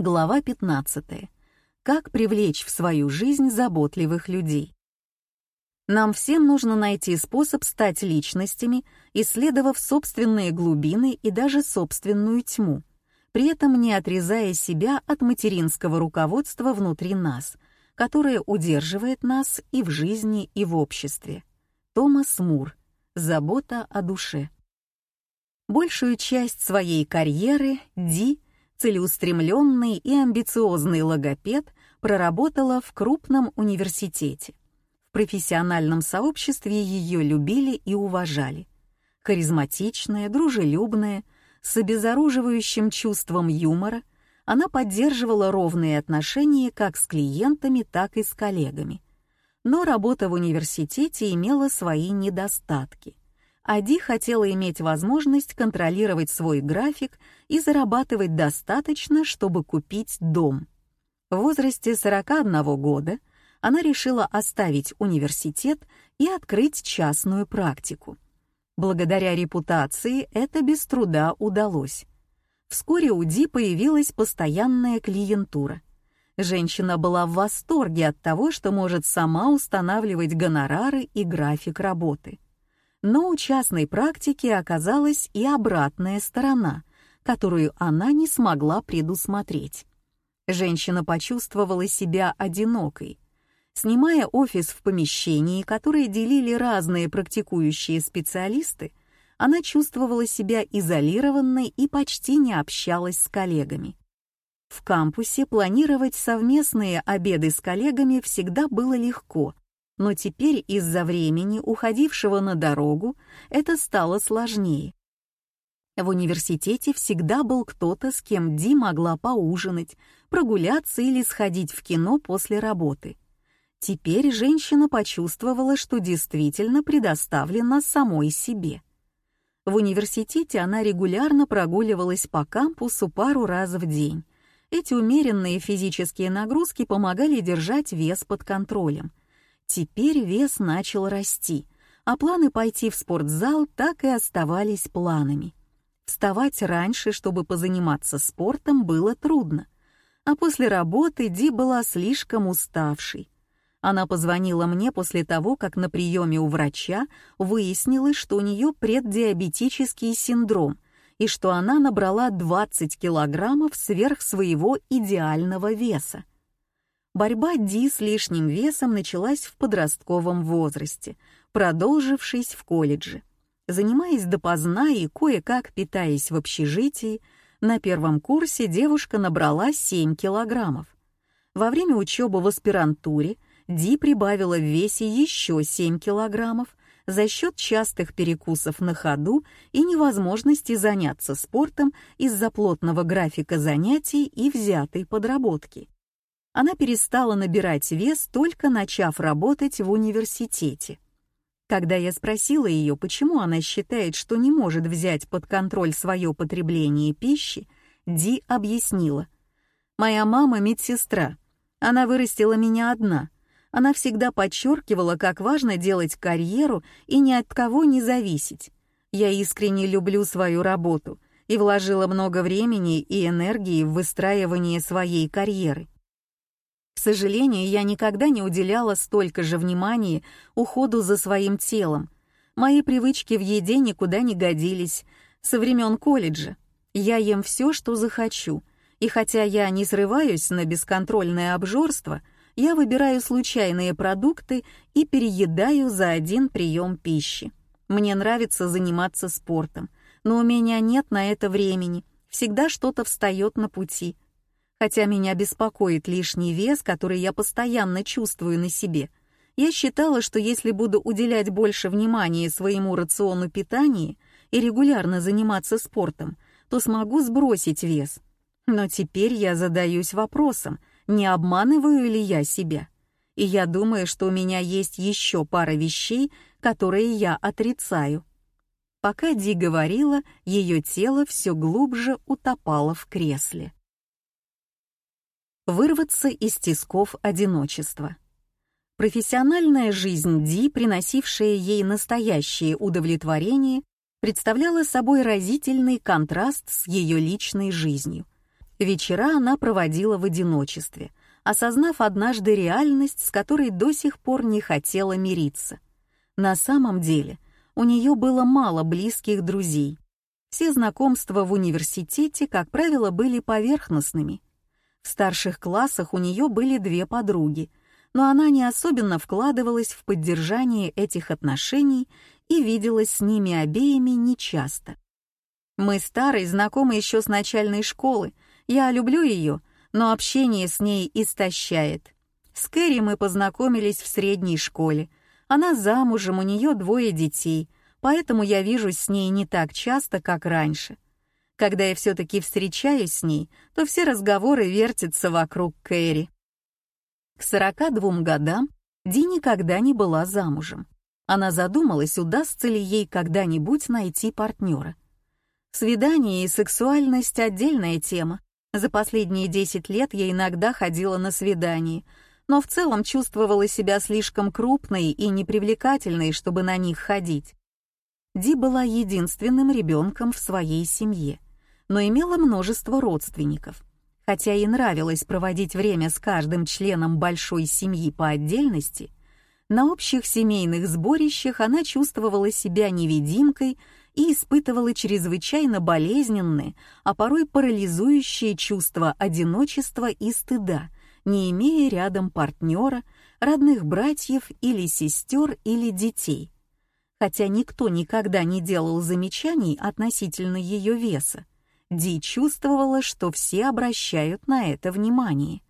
Глава 15. Как привлечь в свою жизнь заботливых людей. Нам всем нужно найти способ стать личностями, исследовав собственные глубины и даже собственную тьму, при этом не отрезая себя от материнского руководства внутри нас, которое удерживает нас и в жизни, и в обществе. Томас Мур. Забота о душе. Большую часть своей карьеры Ди — целеустремленный и амбициозный логопед проработала в крупном университете. В профессиональном сообществе ее любили и уважали. Харизматичная, дружелюбная, с обезоруживающим чувством юмора, она поддерживала ровные отношения как с клиентами, так и с коллегами. Но работа в университете имела свои недостатки. Ади хотела иметь возможность контролировать свой график и зарабатывать достаточно, чтобы купить дом. В возрасте 41 года она решила оставить университет и открыть частную практику. Благодаря репутации это без труда удалось. Вскоре у Ди появилась постоянная клиентура. Женщина была в восторге от того, что может сама устанавливать гонорары и график работы. Но у частной практики оказалась и обратная сторона, которую она не смогла предусмотреть. Женщина почувствовала себя одинокой. Снимая офис в помещении, которое делили разные практикующие специалисты, она чувствовала себя изолированной и почти не общалась с коллегами. В кампусе планировать совместные обеды с коллегами всегда было легко, но теперь из-за времени, уходившего на дорогу, это стало сложнее. В университете всегда был кто-то, с кем Ди могла поужинать, прогуляться или сходить в кино после работы. Теперь женщина почувствовала, что действительно предоставлена самой себе. В университете она регулярно прогуливалась по кампусу пару раз в день. Эти умеренные физические нагрузки помогали держать вес под контролем, Теперь вес начал расти, а планы пойти в спортзал так и оставались планами. Вставать раньше, чтобы позаниматься спортом, было трудно. А после работы Ди была слишком уставшей. Она позвонила мне после того, как на приеме у врача выяснилось, что у нее преддиабетический синдром и что она набрала 20 килограммов сверх своего идеального веса. Борьба Ди с лишним весом началась в подростковом возрасте, продолжившись в колледже. Занимаясь допоздна и кое-как питаясь в общежитии, на первом курсе девушка набрала 7 килограммов. Во время учебы в аспирантуре Ди прибавила в весе еще 7 килограммов за счет частых перекусов на ходу и невозможности заняться спортом из-за плотного графика занятий и взятой подработки она перестала набирать вес, только начав работать в университете. Когда я спросила ее, почему она считает, что не может взять под контроль свое потребление пищи, Ди объяснила. «Моя мама — медсестра. Она вырастила меня одна. Она всегда подчеркивала, как важно делать карьеру и ни от кого не зависеть. Я искренне люблю свою работу и вложила много времени и энергии в выстраивание своей карьеры. К сожалению, я никогда не уделяла столько же внимания уходу за своим телом. Мои привычки в еде никуда не годились. Со времен колледжа я ем все, что захочу, и хотя я не срываюсь на бесконтрольное обжорство, я выбираю случайные продукты и переедаю за один прием пищи. Мне нравится заниматься спортом, но у меня нет на это времени, всегда что-то встает на пути — Хотя меня беспокоит лишний вес, который я постоянно чувствую на себе, я считала, что если буду уделять больше внимания своему рациону питания и регулярно заниматься спортом, то смогу сбросить вес. Но теперь я задаюсь вопросом, не обманываю ли я себя. И я думаю, что у меня есть еще пара вещей, которые я отрицаю. Пока Ди говорила, ее тело все глубже утопало в кресле вырваться из тисков одиночества. Профессиональная жизнь Ди, приносившая ей настоящее удовлетворение, представляла собой разительный контраст с ее личной жизнью. Вечера она проводила в одиночестве, осознав однажды реальность, с которой до сих пор не хотела мириться. На самом деле, у нее было мало близких друзей. Все знакомства в университете, как правило, были поверхностными. В старших классах у нее были две подруги, но она не особенно вкладывалась в поддержание этих отношений и виделась с ними обеими нечасто. Мы старые, знакомы еще с начальной школы, я люблю ее, но общение с ней истощает. С Кэрри мы познакомились в средней школе. Она замужем, у нее двое детей, поэтому я вижусь с ней не так часто, как раньше. Когда я все-таки встречаюсь с ней, то все разговоры вертятся вокруг Кэрри. К 42 годам Ди никогда не была замужем. Она задумалась, удастся ли ей когда-нибудь найти партнера. Свидание и сексуальность — отдельная тема, за последние 10 лет я иногда ходила на свидания, но в целом чувствовала себя слишком крупной и непривлекательной, чтобы на них ходить. Ди была единственным ребенком в своей семье, но имела множество родственников. Хотя ей нравилось проводить время с каждым членом большой семьи по отдельности, на общих семейных сборищах она чувствовала себя невидимкой и испытывала чрезвычайно болезненные, а порой парализующие чувства одиночества и стыда, не имея рядом партнера, родных братьев или сестер или детей. Хотя никто никогда не делал замечаний относительно ее веса, Ди чувствовала, что все обращают на это внимание.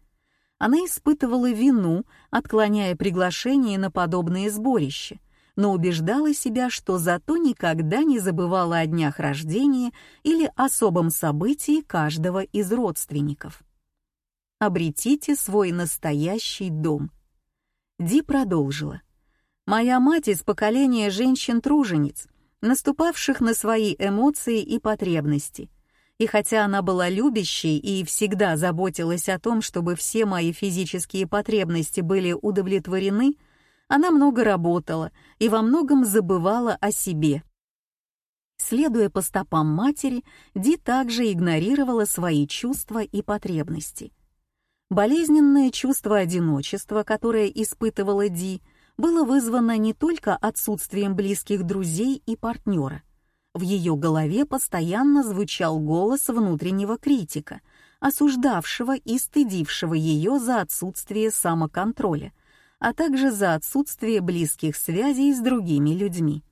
Она испытывала вину, отклоняя приглашение на подобные сборища, но убеждала себя, что зато никогда не забывала о днях рождения или особом событии каждого из родственников. Обретите свой настоящий дом. Ди продолжила. «Моя мать из поколения женщин-тружениц, наступавших на свои эмоции и потребности. И хотя она была любящей и всегда заботилась о том, чтобы все мои физические потребности были удовлетворены, она много работала и во многом забывала о себе. Следуя по стопам матери, Ди также игнорировала свои чувства и потребности. Болезненное чувство одиночества, которое испытывала Ди, было вызвано не только отсутствием близких друзей и партнера. В ее голове постоянно звучал голос внутреннего критика, осуждавшего и стыдившего ее за отсутствие самоконтроля, а также за отсутствие близких связей с другими людьми.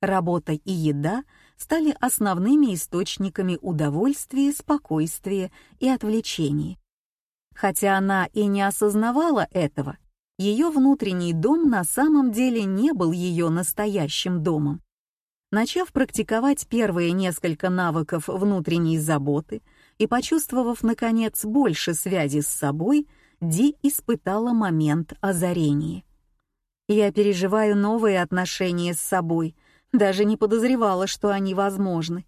Работа и еда стали основными источниками удовольствия, спокойствия и отвлечений. Хотя она и не осознавала этого, ее внутренний дом на самом деле не был ее настоящим домом. Начав практиковать первые несколько навыков внутренней заботы и почувствовав, наконец, больше связи с собой, Ди испытала момент озарения. «Я переживаю новые отношения с собой, даже не подозревала, что они возможны.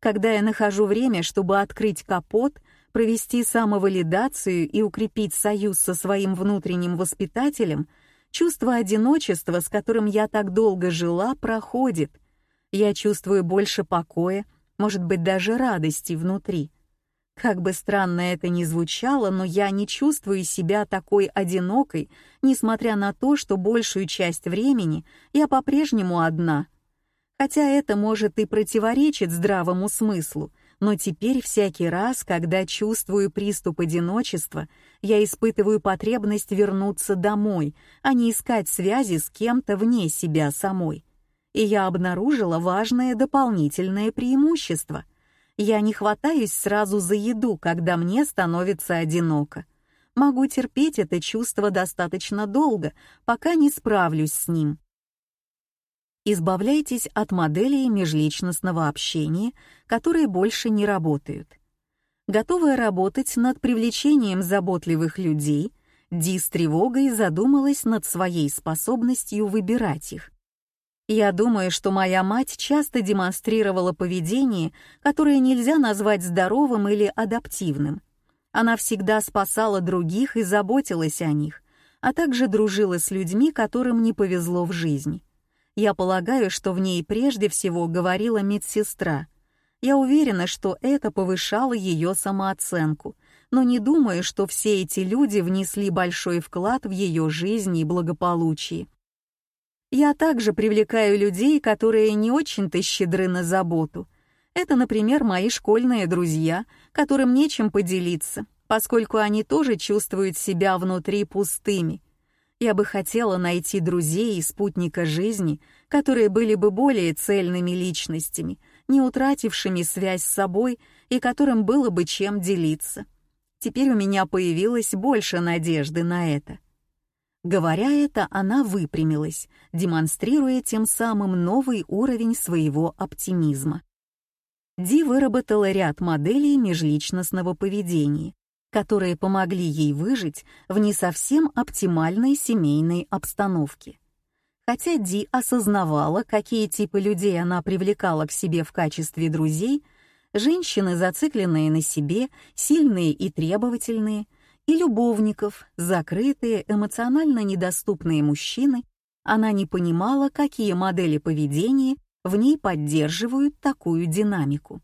Когда я нахожу время, чтобы открыть капот, провести самовалидацию и укрепить союз со своим внутренним воспитателем, чувство одиночества, с которым я так долго жила, проходит. Я чувствую больше покоя, может быть, даже радости внутри. Как бы странно это ни звучало, но я не чувствую себя такой одинокой, несмотря на то, что большую часть времени я по-прежнему одна. Хотя это может и противоречит здравому смыслу, но теперь всякий раз, когда чувствую приступ одиночества, я испытываю потребность вернуться домой, а не искать связи с кем-то вне себя самой. И я обнаружила важное дополнительное преимущество — я не хватаюсь сразу за еду, когда мне становится одиноко. Могу терпеть это чувство достаточно долго, пока не справлюсь с ним. Избавляйтесь от моделей межличностного общения, которые больше не работают. Готовая работать над привлечением заботливых людей, Ди с тревогой задумалась над своей способностью выбирать их. Я думаю, что моя мать часто демонстрировала поведение, которое нельзя назвать здоровым или адаптивным. Она всегда спасала других и заботилась о них, а также дружила с людьми, которым не повезло в жизни. Я полагаю, что в ней прежде всего говорила медсестра. Я уверена, что это повышало ее самооценку, но не думаю, что все эти люди внесли большой вклад в ее жизнь и благополучие. Я также привлекаю людей, которые не очень-то щедры на заботу. Это, например, мои школьные друзья, которым нечем поделиться, поскольку они тоже чувствуют себя внутри пустыми. Я бы хотела найти друзей и спутника жизни, которые были бы более цельными личностями, не утратившими связь с собой и которым было бы чем делиться. Теперь у меня появилось больше надежды на это. Говоря это, она выпрямилась, демонстрируя тем самым новый уровень своего оптимизма. Ди выработала ряд моделей межличностного поведения, которые помогли ей выжить в не совсем оптимальной семейной обстановке. Хотя Ди осознавала, какие типы людей она привлекала к себе в качестве друзей, женщины, зацикленные на себе, сильные и требовательные, и любовников, закрытые, эмоционально недоступные мужчины, она не понимала, какие модели поведения в ней поддерживают такую динамику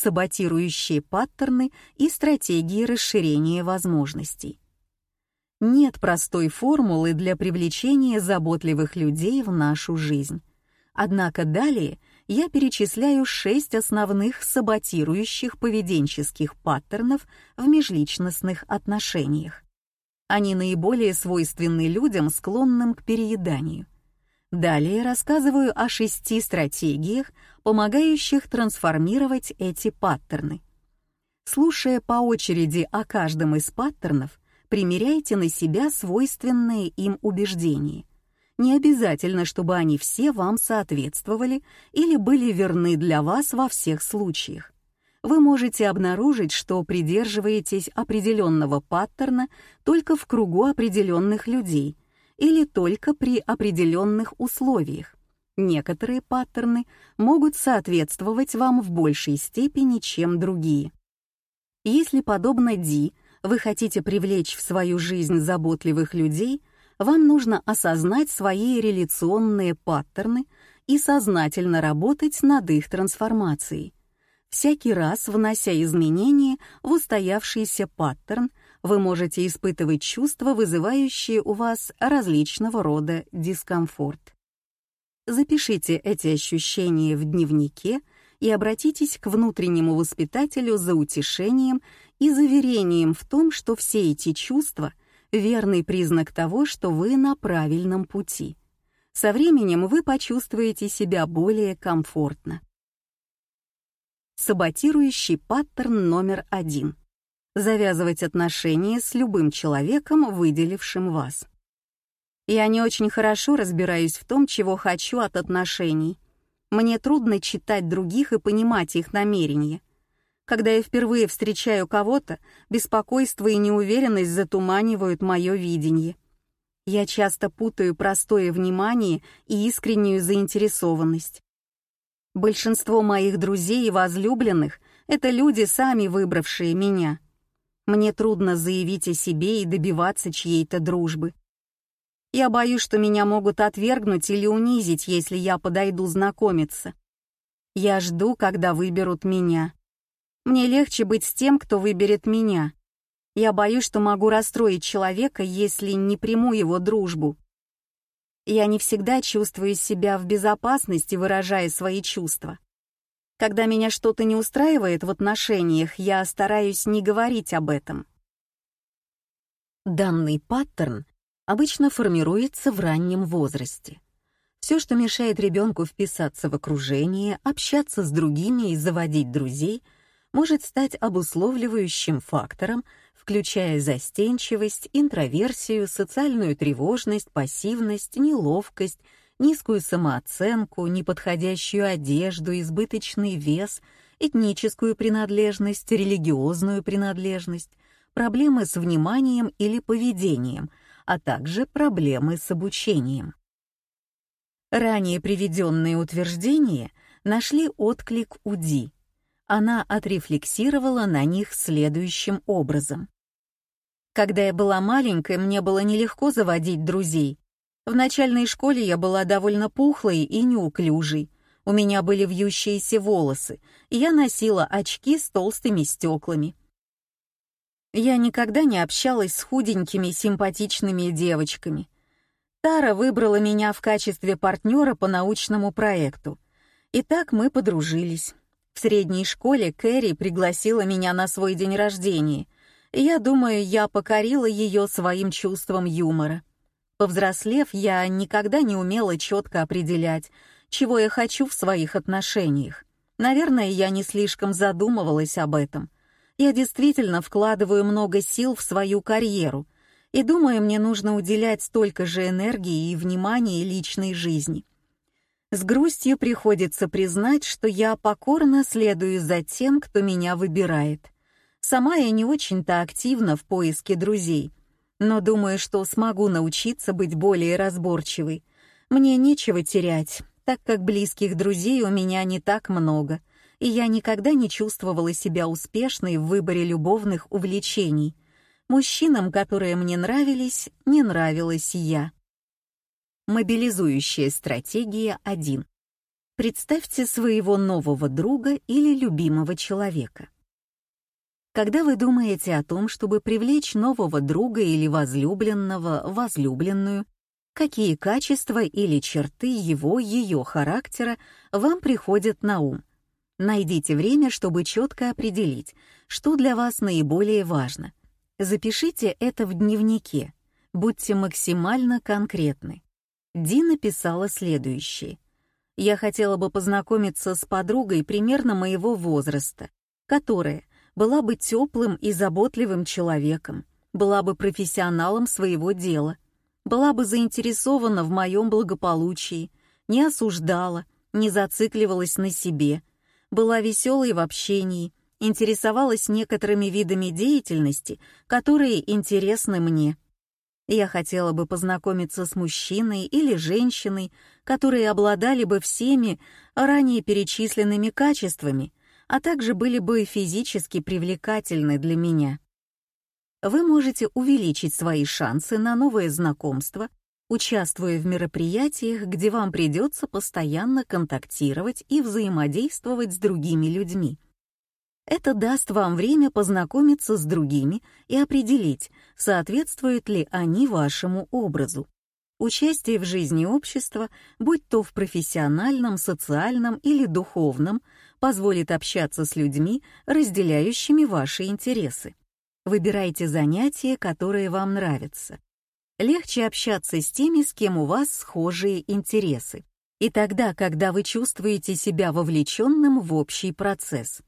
саботирующие паттерны и стратегии расширения возможностей. Нет простой формулы для привлечения заботливых людей в нашу жизнь. Однако далее я перечисляю шесть основных саботирующих поведенческих паттернов в межличностных отношениях. Они наиболее свойственны людям, склонным к перееданию. Далее рассказываю о шести стратегиях, помогающих трансформировать эти паттерны. Слушая по очереди о каждом из паттернов, примеряйте на себя свойственные им убеждения. Не обязательно, чтобы они все вам соответствовали или были верны для вас во всех случаях. Вы можете обнаружить, что придерживаетесь определенного паттерна только в кругу определенных людей — или только при определенных условиях. Некоторые паттерны могут соответствовать вам в большей степени, чем другие. Если, подобно Ди, вы хотите привлечь в свою жизнь заботливых людей, вам нужно осознать свои реляционные паттерны и сознательно работать над их трансформацией. Всякий раз, внося изменения в устоявшийся паттерн, вы можете испытывать чувства, вызывающие у вас различного рода дискомфорт. Запишите эти ощущения в дневнике и обратитесь к внутреннему воспитателю за утешением и заверением в том, что все эти чувства — верный признак того, что вы на правильном пути. Со временем вы почувствуете себя более комфортно. Саботирующий паттерн номер один завязывать отношения с любым человеком, выделившим вас. Я не очень хорошо разбираюсь в том, чего хочу от отношений. Мне трудно читать других и понимать их намерения. Когда я впервые встречаю кого-то, беспокойство и неуверенность затуманивают мое видение. Я часто путаю простое внимание и искреннюю заинтересованность. Большинство моих друзей и возлюбленных — это люди, сами выбравшие меня — мне трудно заявить о себе и добиваться чьей-то дружбы. Я боюсь, что меня могут отвергнуть или унизить, если я подойду знакомиться. Я жду, когда выберут меня. Мне легче быть с тем, кто выберет меня. Я боюсь, что могу расстроить человека, если не приму его дружбу. Я не всегда чувствую себя в безопасности, выражая свои чувства. Когда меня что-то не устраивает в отношениях, я стараюсь не говорить об этом. Данный паттерн обычно формируется в раннем возрасте. Все, что мешает ребенку вписаться в окружение, общаться с другими и заводить друзей, может стать обусловливающим фактором, включая застенчивость, интроверсию, социальную тревожность, пассивность, неловкость, низкую самооценку, неподходящую одежду, избыточный вес, этническую принадлежность, религиозную принадлежность, проблемы с вниманием или поведением, а также проблемы с обучением. Ранее приведенные утверждения нашли отклик у Ди. Она отрефлексировала на них следующим образом. Когда я была маленькой, мне было нелегко заводить друзей, в начальной школе я была довольно пухлой и неуклюжей. У меня были вьющиеся волосы, и я носила очки с толстыми стеклами. Я никогда не общалась с худенькими симпатичными девочками. Тара выбрала меня в качестве партнера по научному проекту. И так мы подружились. В средней школе Кэрри пригласила меня на свой день рождения. Я думаю, я покорила ее своим чувством юмора. Повзрослев, я никогда не умела четко определять, чего я хочу в своих отношениях. Наверное, я не слишком задумывалась об этом. Я действительно вкладываю много сил в свою карьеру, и думаю, мне нужно уделять столько же энергии и внимания личной жизни. С грустью приходится признать, что я покорно следую за тем, кто меня выбирает. Сама я не очень-то активна в поиске друзей, но думаю, что смогу научиться быть более разборчивой. Мне нечего терять, так как близких друзей у меня не так много, и я никогда не чувствовала себя успешной в выборе любовных увлечений. Мужчинам, которые мне нравились, не нравилась я. Мобилизующая стратегия 1. Представьте своего нового друга или любимого человека. Когда вы думаете о том, чтобы привлечь нового друга или возлюбленного, возлюбленную, какие качества или черты его, ее характера вам приходят на ум? Найдите время, чтобы четко определить, что для вас наиболее важно. Запишите это в дневнике. Будьте максимально конкретны. Ди написала следующее. «Я хотела бы познакомиться с подругой примерно моего возраста, которая была бы теплым и заботливым человеком, была бы профессионалом своего дела, была бы заинтересована в моем благополучии, не осуждала, не зацикливалась на себе, была веселой в общении, интересовалась некоторыми видами деятельности, которые интересны мне. Я хотела бы познакомиться с мужчиной или женщиной, которые обладали бы всеми ранее перечисленными качествами, а также были бы физически привлекательны для меня. Вы можете увеличить свои шансы на новое знакомство, участвуя в мероприятиях, где вам придется постоянно контактировать и взаимодействовать с другими людьми. Это даст вам время познакомиться с другими и определить, соответствуют ли они вашему образу. Участие в жизни общества, будь то в профессиональном, социальном или духовном, позволит общаться с людьми, разделяющими ваши интересы. Выбирайте занятия, которые вам нравятся. Легче общаться с теми, с кем у вас схожие интересы. И тогда, когда вы чувствуете себя вовлеченным в общий процесс.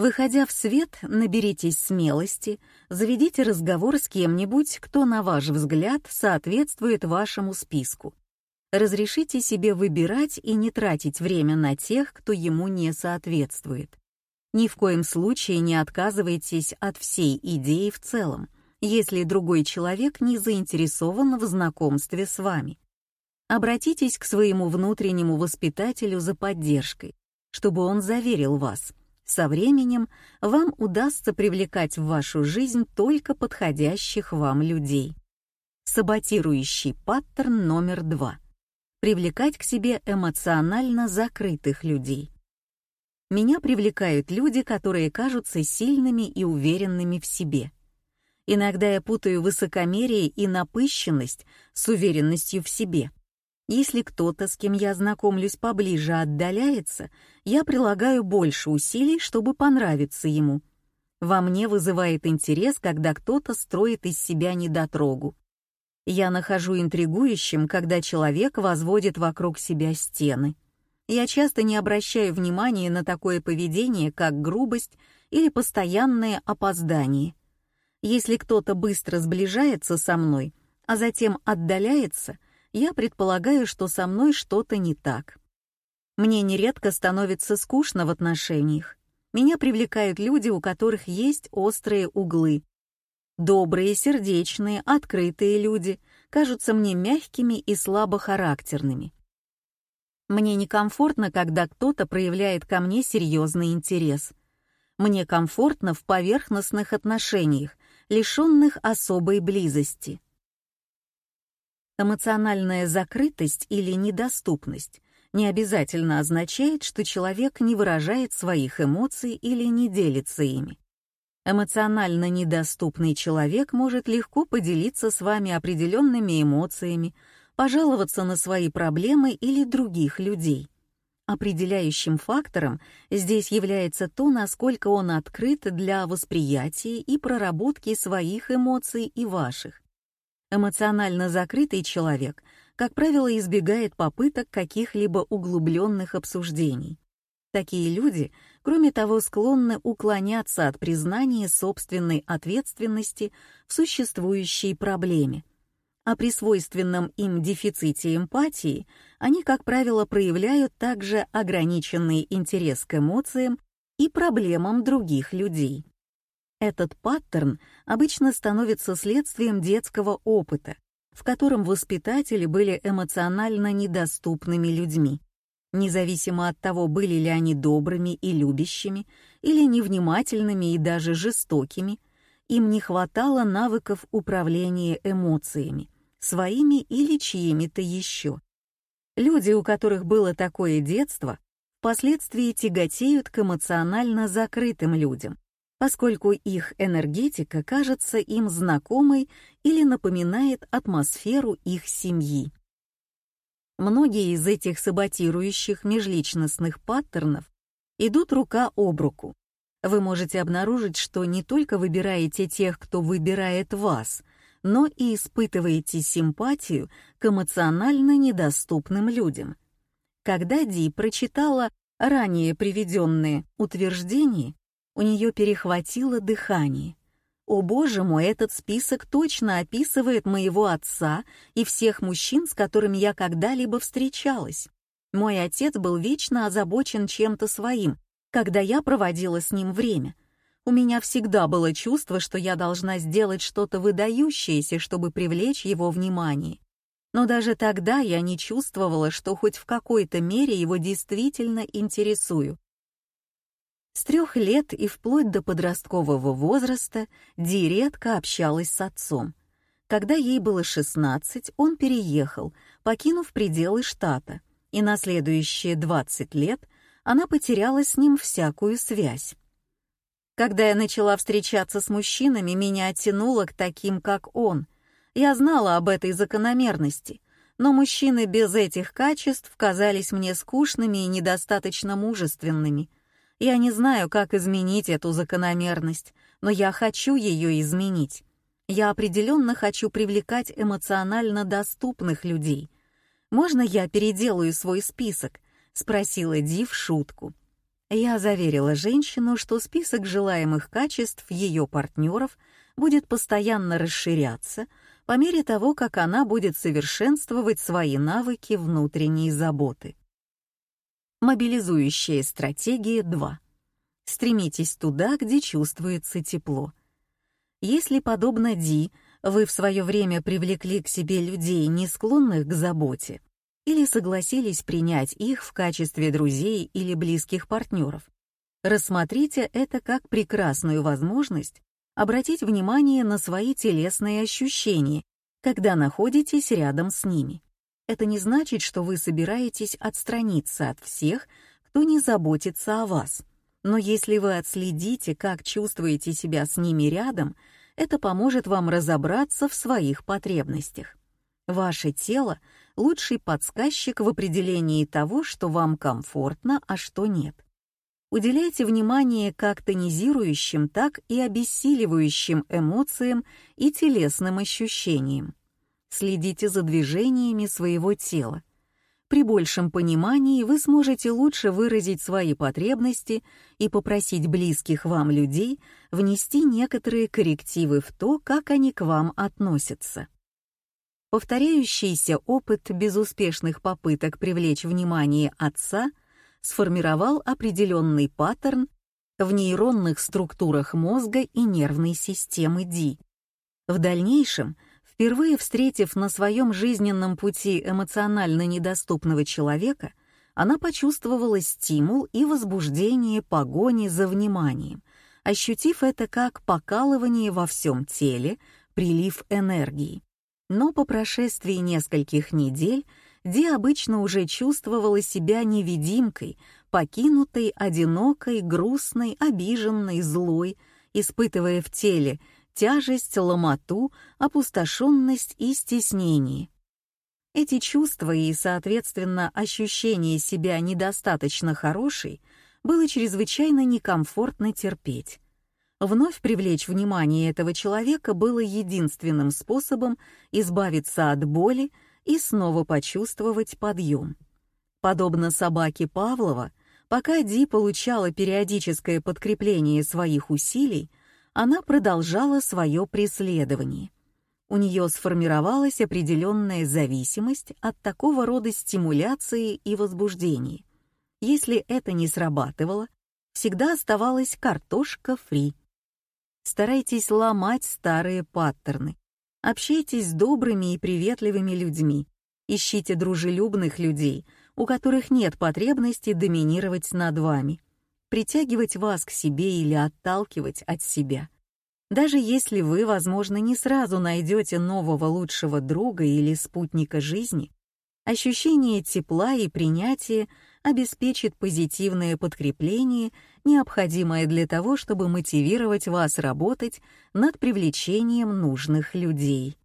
Выходя в свет, наберитесь смелости, заведите разговор с кем-нибудь, кто, на ваш взгляд, соответствует вашему списку. Разрешите себе выбирать и не тратить время на тех, кто ему не соответствует. Ни в коем случае не отказывайтесь от всей идеи в целом, если другой человек не заинтересован в знакомстве с вами. Обратитесь к своему внутреннему воспитателю за поддержкой, чтобы он заверил вас – со временем вам удастся привлекать в вашу жизнь только подходящих вам людей. Саботирующий паттерн номер два. Привлекать к себе эмоционально закрытых людей. Меня привлекают люди, которые кажутся сильными и уверенными в себе. Иногда я путаю высокомерие и напыщенность с уверенностью в себе. Если кто-то, с кем я знакомлюсь поближе, отдаляется, я прилагаю больше усилий, чтобы понравиться ему. Во мне вызывает интерес, когда кто-то строит из себя недотрогу. Я нахожу интригующим, когда человек возводит вокруг себя стены. Я часто не обращаю внимания на такое поведение, как грубость или постоянное опоздание. Если кто-то быстро сближается со мной, а затем отдаляется — я предполагаю, что со мной что-то не так. Мне нередко становится скучно в отношениях. Меня привлекают люди, у которых есть острые углы. Добрые, сердечные, открытые люди кажутся мне мягкими и слабохарактерными. Мне некомфортно, когда кто-то проявляет ко мне серьезный интерес. Мне комфортно в поверхностных отношениях, лишенных особой близости. Эмоциональная закрытость или недоступность не обязательно означает, что человек не выражает своих эмоций или не делится ими. Эмоционально недоступный человек может легко поделиться с вами определенными эмоциями, пожаловаться на свои проблемы или других людей. Определяющим фактором здесь является то, насколько он открыт для восприятия и проработки своих эмоций и ваших. Эмоционально закрытый человек, как правило, избегает попыток каких-либо углубленных обсуждений. Такие люди, кроме того, склонны уклоняться от признания собственной ответственности в существующей проблеме. А при свойственном им дефиците эмпатии они, как правило, проявляют также ограниченный интерес к эмоциям и проблемам других людей. Этот паттерн обычно становится следствием детского опыта, в котором воспитатели были эмоционально недоступными людьми. Независимо от того, были ли они добрыми и любящими, или невнимательными и даже жестокими, им не хватало навыков управления эмоциями, своими или чьими-то еще. Люди, у которых было такое детство, впоследствии тяготеют к эмоционально закрытым людям, поскольку их энергетика кажется им знакомой или напоминает атмосферу их семьи. Многие из этих саботирующих межличностных паттернов идут рука об руку. Вы можете обнаружить, что не только выбираете тех, кто выбирает вас, но и испытываете симпатию к эмоционально недоступным людям. Когда Ди прочитала ранее приведенные утверждения, у нее перехватило дыхание. О боже мой, этот список точно описывает моего отца и всех мужчин, с которыми я когда-либо встречалась. Мой отец был вечно озабочен чем-то своим, когда я проводила с ним время. У меня всегда было чувство, что я должна сделать что-то выдающееся, чтобы привлечь его внимание. Но даже тогда я не чувствовала, что хоть в какой-то мере его действительно интересую. С трех лет и вплоть до подросткового возраста Ди редко общалась с отцом. Когда ей было 16, он переехал, покинув пределы штата, и на следующие 20 лет она потеряла с ним всякую связь. Когда я начала встречаться с мужчинами, меня оттянуло к таким, как он. Я знала об этой закономерности, но мужчины без этих качеств казались мне скучными и недостаточно мужественными — я не знаю, как изменить эту закономерность, но я хочу ее изменить. Я определенно хочу привлекать эмоционально доступных людей. «Можно я переделаю свой список?» — спросила Ди в шутку. Я заверила женщину, что список желаемых качеств ее партнеров будет постоянно расширяться по мере того, как она будет совершенствовать свои навыки внутренней заботы. Мобилизующая стратегия 2. Стремитесь туда, где чувствуется тепло. Если, подобно Ди, вы в свое время привлекли к себе людей, не склонных к заботе, или согласились принять их в качестве друзей или близких партнеров, рассмотрите это как прекрасную возможность обратить внимание на свои телесные ощущения, когда находитесь рядом с ними. Это не значит, что вы собираетесь отстраниться от всех, кто не заботится о вас. Но если вы отследите, как чувствуете себя с ними рядом, это поможет вам разобраться в своих потребностях. Ваше тело — лучший подсказчик в определении того, что вам комфортно, а что нет. Уделяйте внимание как тонизирующим, так и обессиливающим эмоциям и телесным ощущениям. Следите за движениями своего тела. При большем понимании вы сможете лучше выразить свои потребности и попросить близких вам людей внести некоторые коррективы в то, как они к вам относятся. Повторяющийся опыт безуспешных попыток привлечь внимание отца сформировал определенный паттерн в нейронных структурах мозга и нервной системы Ди. В дальнейшем — Впервые встретив на своем жизненном пути эмоционально недоступного человека, она почувствовала стимул и возбуждение погони за вниманием, ощутив это как покалывание во всем теле, прилив энергии. Но по прошествии нескольких недель Ди обычно уже чувствовала себя невидимкой, покинутой, одинокой, грустной, обиженной, злой, испытывая в теле тяжесть, ломоту, опустошенность и стеснение. Эти чувства и, соответственно, ощущение себя недостаточно хорошей было чрезвычайно некомфортно терпеть. Вновь привлечь внимание этого человека было единственным способом избавиться от боли и снова почувствовать подъем. Подобно собаке Павлова, пока Ди получала периодическое подкрепление своих усилий, она продолжала свое преследование. У нее сформировалась определенная зависимость от такого рода стимуляции и возбуждения. Если это не срабатывало, всегда оставалась картошка фри. Старайтесь ломать старые паттерны. Общайтесь с добрыми и приветливыми людьми. Ищите дружелюбных людей, у которых нет потребности доминировать над вами, притягивать вас к себе или отталкивать от себя. Даже если вы, возможно, не сразу найдете нового лучшего друга или спутника жизни, ощущение тепла и принятия обеспечит позитивное подкрепление, необходимое для того, чтобы мотивировать вас работать над привлечением нужных людей.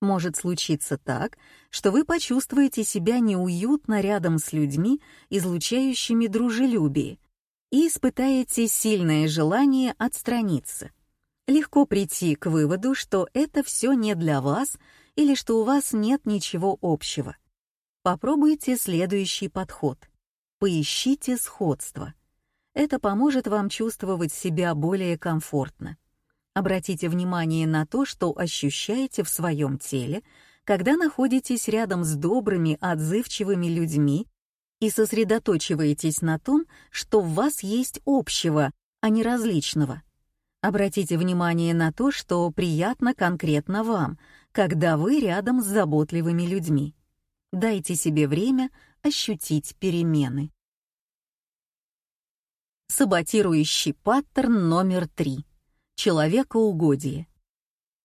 Может случиться так, что вы почувствуете себя неуютно рядом с людьми, излучающими дружелюбие, и испытаете сильное желание отстраниться. Легко прийти к выводу, что это все не для вас или что у вас нет ничего общего. Попробуйте следующий подход. Поищите сходство. Это поможет вам чувствовать себя более комфортно. Обратите внимание на то, что ощущаете в своем теле, когда находитесь рядом с добрыми, отзывчивыми людьми и сосредоточиваетесь на том, что в вас есть общего, а не различного. Обратите внимание на то, что приятно конкретно вам, когда вы рядом с заботливыми людьми. Дайте себе время ощутить перемены. Саботирующий паттерн номер три. Человекоугодие.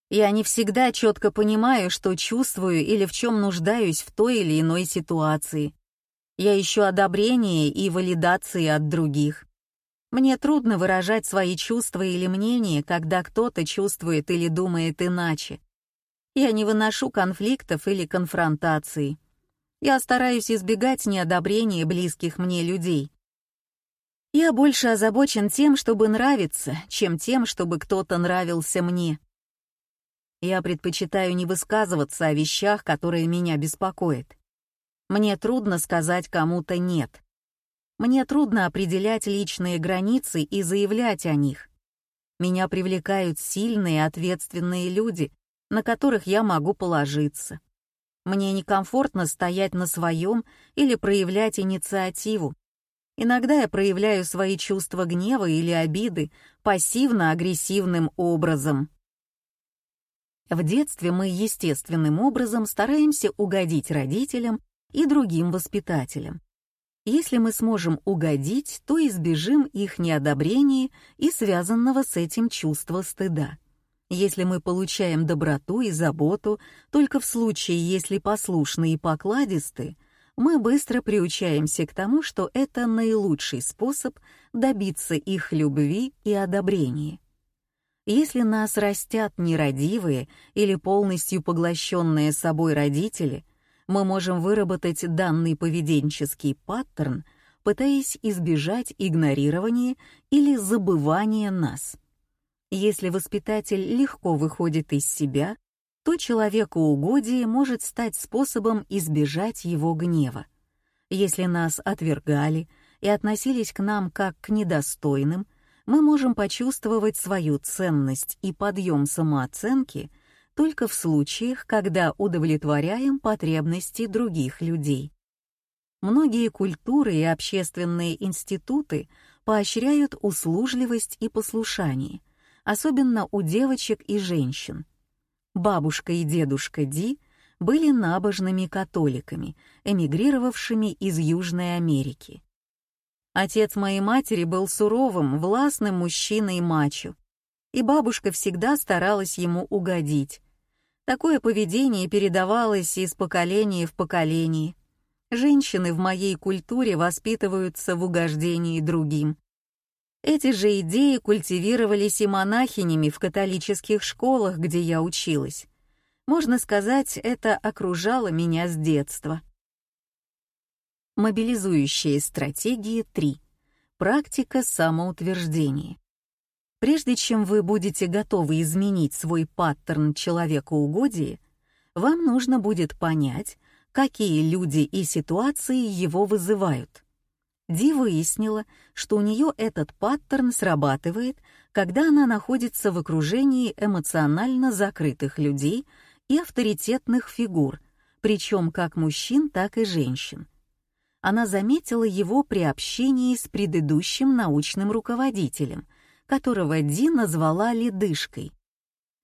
Я не всегда четко понимаю, что чувствую или в чем нуждаюсь в той или иной ситуации. Я ищу одобрения и валидации от других. Мне трудно выражать свои чувства или мнения, когда кто-то чувствует или думает иначе. Я не выношу конфликтов или конфронтаций. Я стараюсь избегать неодобрения близких мне людей. Я больше озабочен тем, чтобы нравиться, чем тем, чтобы кто-то нравился мне. Я предпочитаю не высказываться о вещах, которые меня беспокоят. Мне трудно сказать кому-то «нет». Мне трудно определять личные границы и заявлять о них. Меня привлекают сильные, ответственные люди, на которых я могу положиться. Мне некомфортно стоять на своем или проявлять инициативу. Иногда я проявляю свои чувства гнева или обиды пассивно-агрессивным образом. В детстве мы естественным образом стараемся угодить родителям и другим воспитателям. Если мы сможем угодить, то избежим их неодобрения и связанного с этим чувства стыда. Если мы получаем доброту и заботу только в случае, если послушны и покладисты, мы быстро приучаемся к тому, что это наилучший способ добиться их любви и одобрения. Если нас растят нерадивые или полностью поглощенные собой родители, мы можем выработать данный поведенческий паттерн, пытаясь избежать игнорирования или забывания нас. Если воспитатель легко выходит из себя, то человекоугодие может стать способом избежать его гнева. Если нас отвергали и относились к нам как к недостойным, мы можем почувствовать свою ценность и подъем самооценки только в случаях, когда удовлетворяем потребности других людей. Многие культуры и общественные институты поощряют услужливость и послушание, особенно у девочек и женщин. Бабушка и дедушка Ди были набожными католиками, эмигрировавшими из Южной Америки. Отец моей матери был суровым, властным мужчиной-мачо, и бабушка всегда старалась ему угодить. Такое поведение передавалось из поколения в поколение. Женщины в моей культуре воспитываются в угождении другим. Эти же идеи культивировались и монахинями в католических школах, где я училась. Можно сказать, это окружало меня с детства. Мобилизующие стратегии 3. Практика самоутверждения. Прежде чем вы будете готовы изменить свой паттерн человекоугодия, вам нужно будет понять, какие люди и ситуации его вызывают. Ди выяснила, что у нее этот паттерн срабатывает, когда она находится в окружении эмоционально закрытых людей и авторитетных фигур, причем как мужчин, так и женщин. Она заметила его при общении с предыдущим научным руководителем, которого Ди назвала ледышкой,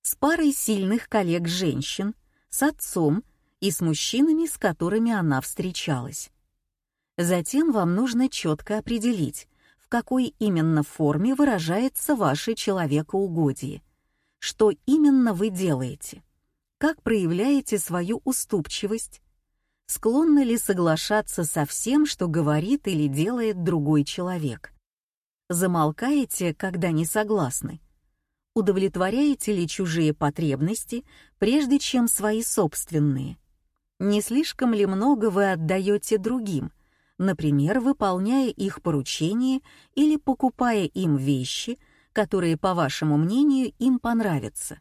с парой сильных коллег-женщин, с отцом и с мужчинами, с которыми она встречалась. Затем вам нужно четко определить, в какой именно форме выражается ваше человекоугодие, что именно вы делаете, как проявляете свою уступчивость, склонны ли соглашаться со всем, что говорит или делает другой человек, Замолкаете, когда не согласны? Удовлетворяете ли чужие потребности, прежде чем свои собственные? Не слишком ли много вы отдаете другим, например, выполняя их поручения или покупая им вещи, которые, по вашему мнению, им понравятся?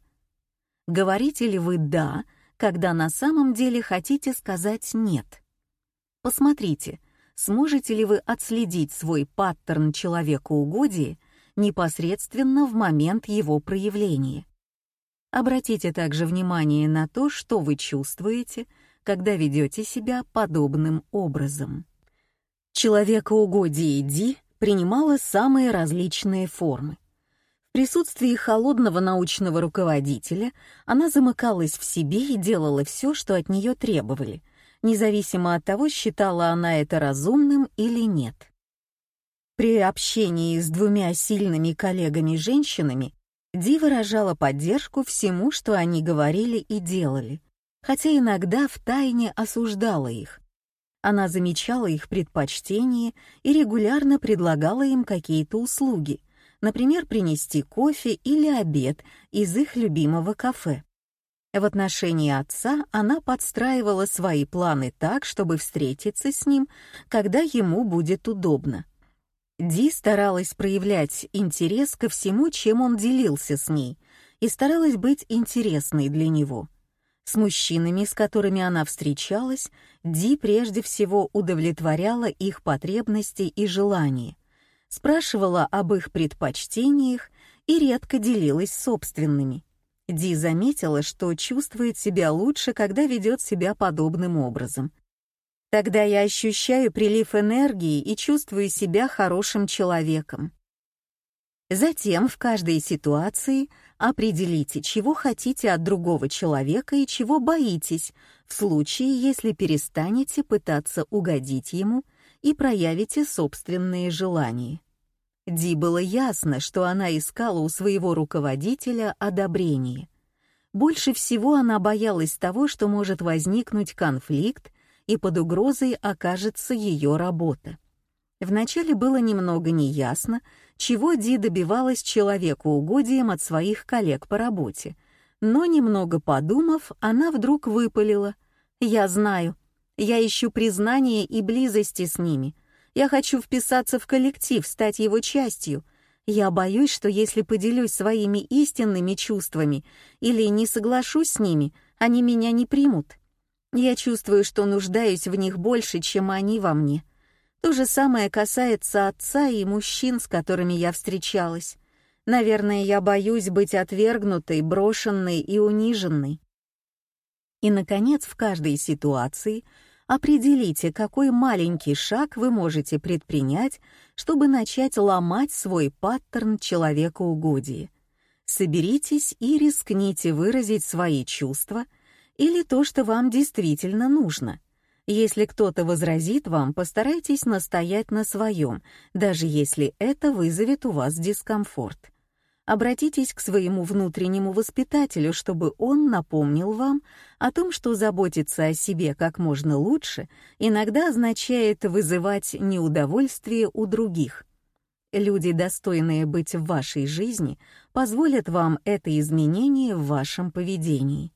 Говорите ли вы «да», когда на самом деле хотите сказать «нет»? Посмотрите, сможете ли вы отследить свой паттерн человекоугодия непосредственно в момент его проявления. Обратите также внимание на то, что вы чувствуете, когда ведете себя подобным образом. Человекоугодие Ди принимало самые различные формы. В присутствии холодного научного руководителя она замыкалась в себе и делала все, что от нее требовали — независимо от того, считала она это разумным или нет. При общении с двумя сильными коллегами-женщинами Ди выражала поддержку всему, что они говорили и делали, хотя иногда втайне осуждала их. Она замечала их предпочтения и регулярно предлагала им какие-то услуги, например, принести кофе или обед из их любимого кафе. В отношении отца она подстраивала свои планы так, чтобы встретиться с ним, когда ему будет удобно. Ди старалась проявлять интерес ко всему, чем он делился с ней, и старалась быть интересной для него. С мужчинами, с которыми она встречалась, Ди прежде всего удовлетворяла их потребности и желания, спрашивала об их предпочтениях и редко делилась собственными. Ди заметила, что чувствует себя лучше, когда ведет себя подобным образом. Тогда я ощущаю прилив энергии и чувствую себя хорошим человеком. Затем в каждой ситуации определите, чего хотите от другого человека и чего боитесь, в случае, если перестанете пытаться угодить ему и проявите собственные желания. Ди было ясно, что она искала у своего руководителя одобрение. Больше всего она боялась того, что может возникнуть конфликт, и под угрозой окажется ее работа. Вначале было немного неясно, чего Ди добивалась человеку угодием от своих коллег по работе, но немного подумав, она вдруг выпалила. «Я знаю, я ищу признания и близости с ними, я хочу вписаться в коллектив, стать его частью. Я боюсь, что если поделюсь своими истинными чувствами или не соглашусь с ними, они меня не примут. Я чувствую, что нуждаюсь в них больше, чем они во мне. То же самое касается отца и мужчин, с которыми я встречалась. Наверное, я боюсь быть отвергнутой, брошенной и униженной. И, наконец, в каждой ситуации — Определите, какой маленький шаг вы можете предпринять, чтобы начать ломать свой паттерн человекоугодия. Соберитесь и рискните выразить свои чувства или то, что вам действительно нужно. Если кто-то возразит вам, постарайтесь настоять на своем, даже если это вызовет у вас дискомфорт. Обратитесь к своему внутреннему воспитателю, чтобы он напомнил вам о том, что заботиться о себе как можно лучше иногда означает вызывать неудовольствие у других. Люди, достойные быть в вашей жизни, позволят вам это изменение в вашем поведении.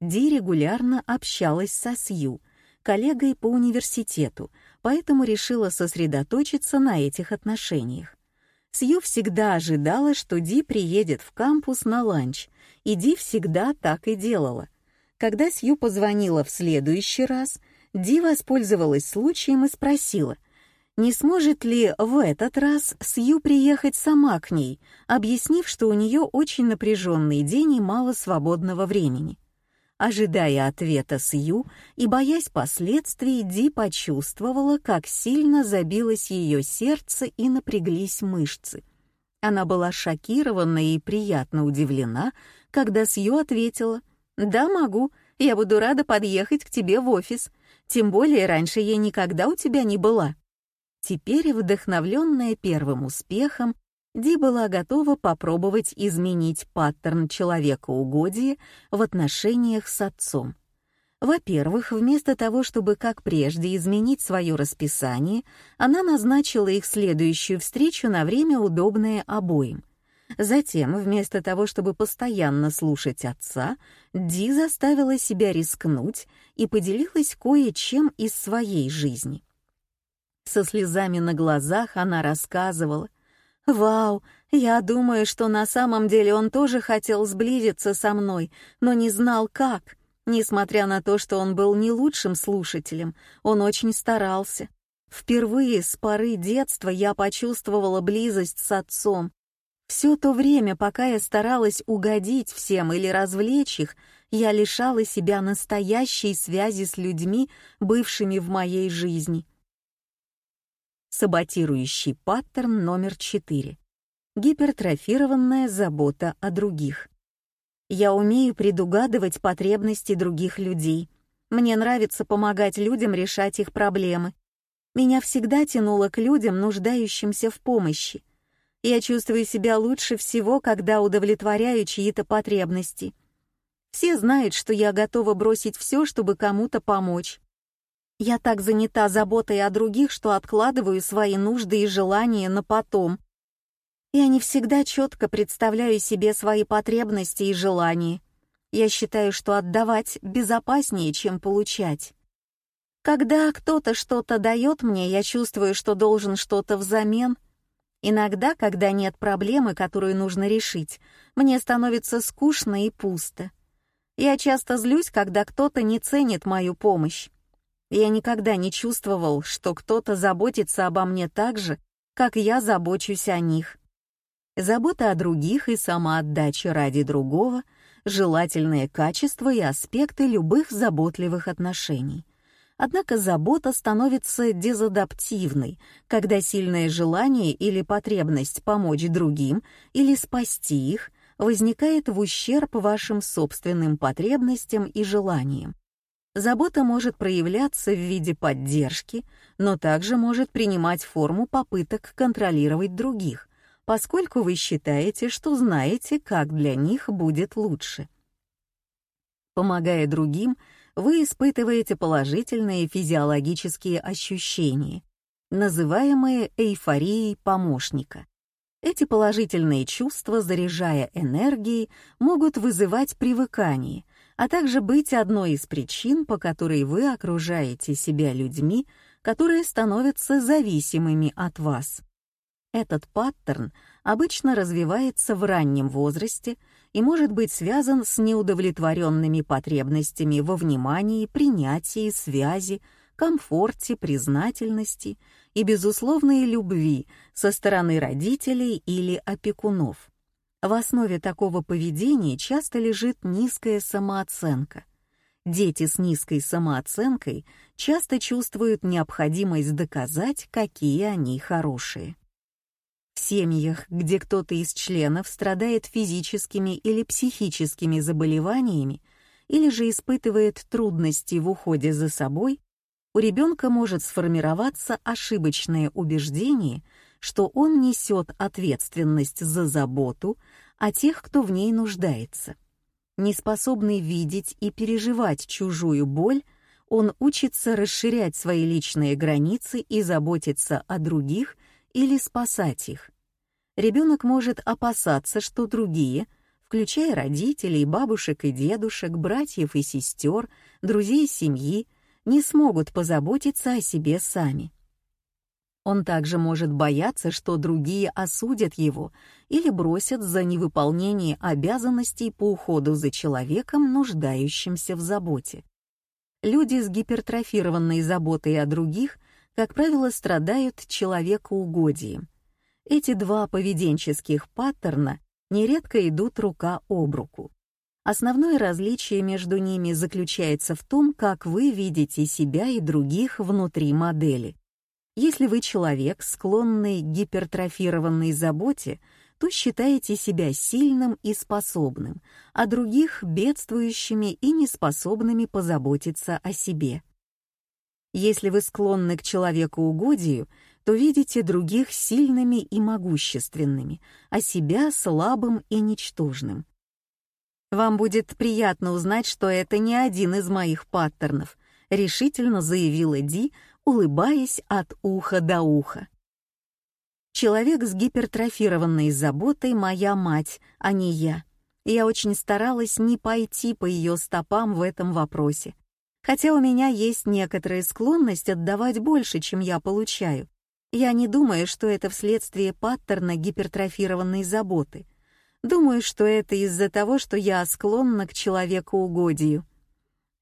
Ди регулярно общалась со Сью, коллегой по университету, поэтому решила сосредоточиться на этих отношениях. Сью всегда ожидала, что Ди приедет в кампус на ланч, и Ди всегда так и делала. Когда Сью позвонила в следующий раз, Ди воспользовалась случаем и спросила, не сможет ли в этот раз Сью приехать сама к ней, объяснив, что у нее очень напряженный день и мало свободного времени. Ожидая ответа Сью и боясь последствий, Ди почувствовала, как сильно забилось ее сердце и напряглись мышцы. Она была шокирована и приятно удивлена, когда Сью ответила «Да, могу, я буду рада подъехать к тебе в офис, тем более раньше я никогда у тебя не была». Теперь, вдохновленная первым успехом, Ди была готова попробовать изменить паттерн человека-угодия в отношениях с отцом. Во-первых, вместо того, чтобы как прежде изменить свое расписание, она назначила их следующую встречу на время, удобное обоим. Затем, вместо того, чтобы постоянно слушать отца, Ди заставила себя рискнуть и поделилась кое-чем из своей жизни. Со слезами на глазах она рассказывала, «Вау, я думаю, что на самом деле он тоже хотел сблизиться со мной, но не знал как. Несмотря на то, что он был не лучшим слушателем, он очень старался. Впервые с поры детства я почувствовала близость с отцом. Все то время, пока я старалась угодить всем или развлечь их, я лишала себя настоящей связи с людьми, бывшими в моей жизни. Саботирующий паттерн номер 4. Гипертрофированная забота о других. Я умею предугадывать потребности других людей. Мне нравится помогать людям решать их проблемы. Меня всегда тянуло к людям, нуждающимся в помощи. Я чувствую себя лучше всего, когда удовлетворяю чьи-то потребности. Все знают, что я готова бросить все, чтобы кому-то помочь. Я так занята заботой о других, что откладываю свои нужды и желания на потом. Я не всегда четко представляю себе свои потребности и желания. Я считаю, что отдавать безопаснее, чем получать. Когда кто-то что-то дает мне, я чувствую, что должен что-то взамен. Иногда, когда нет проблемы, которую нужно решить, мне становится скучно и пусто. Я часто злюсь, когда кто-то не ценит мою помощь. Я никогда не чувствовал, что кто-то заботится обо мне так же, как я забочусь о них. Забота о других и самоотдача ради другого — желательные качества и аспекты любых заботливых отношений. Однако забота становится дезадаптивной, когда сильное желание или потребность помочь другим или спасти их возникает в ущерб вашим собственным потребностям и желаниям. Забота может проявляться в виде поддержки, но также может принимать форму попыток контролировать других, поскольку вы считаете, что знаете, как для них будет лучше. Помогая другим, вы испытываете положительные физиологические ощущения, называемые эйфорией помощника. Эти положительные чувства, заряжая энергией, могут вызывать привыкание — а также быть одной из причин, по которой вы окружаете себя людьми, которые становятся зависимыми от вас. Этот паттерн обычно развивается в раннем возрасте и может быть связан с неудовлетворенными потребностями во внимании, принятии, связи, комфорте, признательности и безусловной любви со стороны родителей или опекунов. В основе такого поведения часто лежит низкая самооценка. Дети с низкой самооценкой часто чувствуют необходимость доказать, какие они хорошие. В семьях, где кто-то из членов страдает физическими или психическими заболеваниями или же испытывает трудности в уходе за собой, у ребенка может сформироваться ошибочное убеждение, что он несет ответственность за заботу, а тех, кто в ней нуждается. Неспособный видеть и переживать чужую боль, он учится расширять свои личные границы и заботиться о других или спасать их. Ребенок может опасаться, что другие, включая родителей, бабушек и дедушек, братьев и сестер, друзей семьи, не смогут позаботиться о себе сами. Он также может бояться, что другие осудят его или бросят за невыполнение обязанностей по уходу за человеком, нуждающимся в заботе. Люди с гипертрофированной заботой о других, как правило, страдают человекоугодием. Эти два поведенческих паттерна нередко идут рука об руку. Основное различие между ними заключается в том, как вы видите себя и других внутри модели. Если вы человек, склонный к гипертрофированной заботе, то считаете себя сильным и способным, а других — бедствующими и неспособными позаботиться о себе. Если вы склонны к человекоугодию, то видите других сильными и могущественными, а себя слабым и ничтожным. Вам будет приятно узнать, что это не один из моих паттернов, решительно заявила Ди, улыбаясь от уха до уха. Человек с гипертрофированной заботой — моя мать, а не я. Я очень старалась не пойти по ее стопам в этом вопросе. Хотя у меня есть некоторая склонность отдавать больше, чем я получаю. Я не думаю, что это вследствие паттерна гипертрофированной заботы. Думаю, что это из-за того, что я склонна к человекоугодию.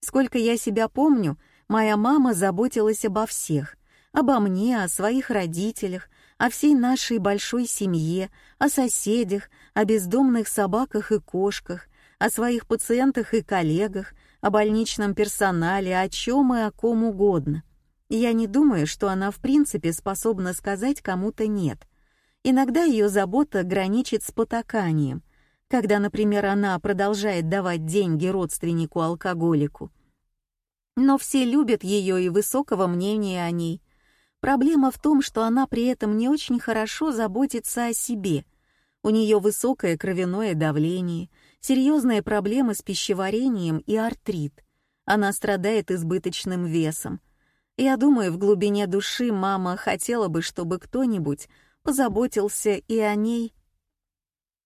Сколько я себя помню — Моя мама заботилась обо всех, обо мне, о своих родителях, о всей нашей большой семье, о соседях, о бездомных собаках и кошках, о своих пациентах и коллегах, о больничном персонале, о чем и о ком угодно. Я не думаю, что она в принципе способна сказать кому-то «нет». Иногда ее забота граничит с потаканием, когда, например, она продолжает давать деньги родственнику-алкоголику — но все любят ее и высокого мнения о ней. Проблема в том, что она при этом не очень хорошо заботится о себе. У нее высокое кровяное давление, серьезные проблемы с пищеварением и артрит. Она страдает избыточным весом. Я думаю, в глубине души мама хотела бы, чтобы кто-нибудь позаботился и о ней.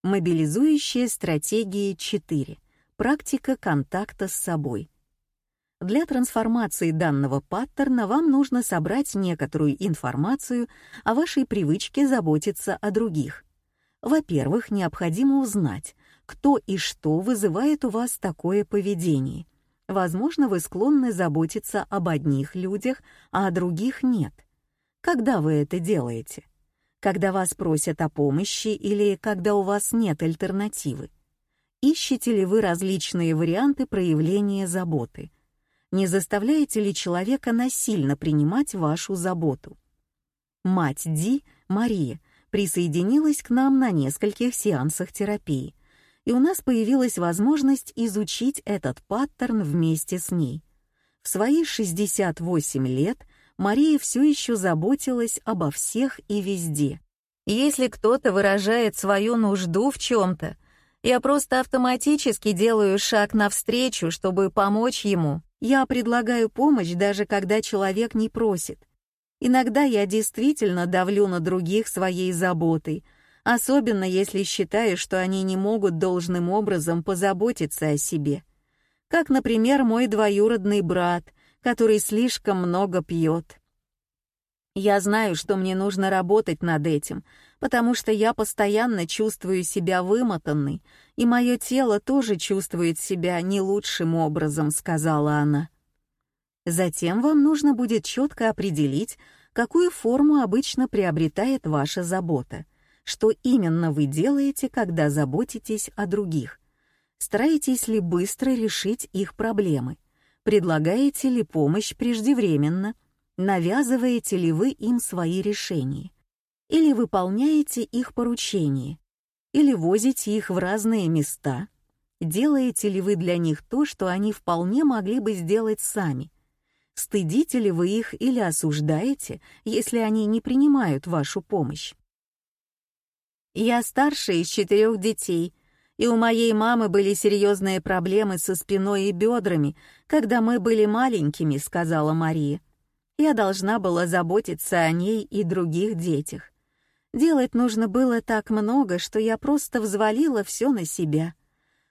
Мобилизующие стратегии 4. Практика контакта с собой. Для трансформации данного паттерна вам нужно собрать некоторую информацию о вашей привычке заботиться о других. Во-первых, необходимо узнать, кто и что вызывает у вас такое поведение. Возможно, вы склонны заботиться об одних людях, а о других нет. Когда вы это делаете? Когда вас просят о помощи или когда у вас нет альтернативы? Ищете ли вы различные варианты проявления заботы? Не заставляете ли человека насильно принимать вашу заботу. Мать Ди, Мария, присоединилась к нам на нескольких сеансах терапии, и у нас появилась возможность изучить этот паттерн вместе с ней. В свои 68 лет Мария все еще заботилась обо всех и везде. Если кто-то выражает свою нужду в чем-то, я просто автоматически делаю шаг навстречу, чтобы помочь ему. Я предлагаю помощь, даже когда человек не просит. Иногда я действительно давлю на других своей заботой, особенно если считаю, что они не могут должным образом позаботиться о себе. Как, например, мой двоюродный брат, который слишком много пьет. Я знаю, что мне нужно работать над этим, потому что я постоянно чувствую себя вымотанной, и мое тело тоже чувствует себя не лучшим образом», — сказала она. Затем вам нужно будет четко определить, какую форму обычно приобретает ваша забота, что именно вы делаете, когда заботитесь о других. Стараетесь ли быстро решить их проблемы? Предлагаете ли помощь преждевременно? Навязываете ли вы им свои решения? или выполняете их поручения, или возите их в разные места, делаете ли вы для них то, что они вполне могли бы сделать сами, стыдите ли вы их или осуждаете, если они не принимают вашу помощь. Я старшая из четырех детей, и у моей мамы были серьезные проблемы со спиной и бедрами, когда мы были маленькими», — сказала Мария. «Я должна была заботиться о ней и других детях. Делать нужно было так много, что я просто взвалила все на себя.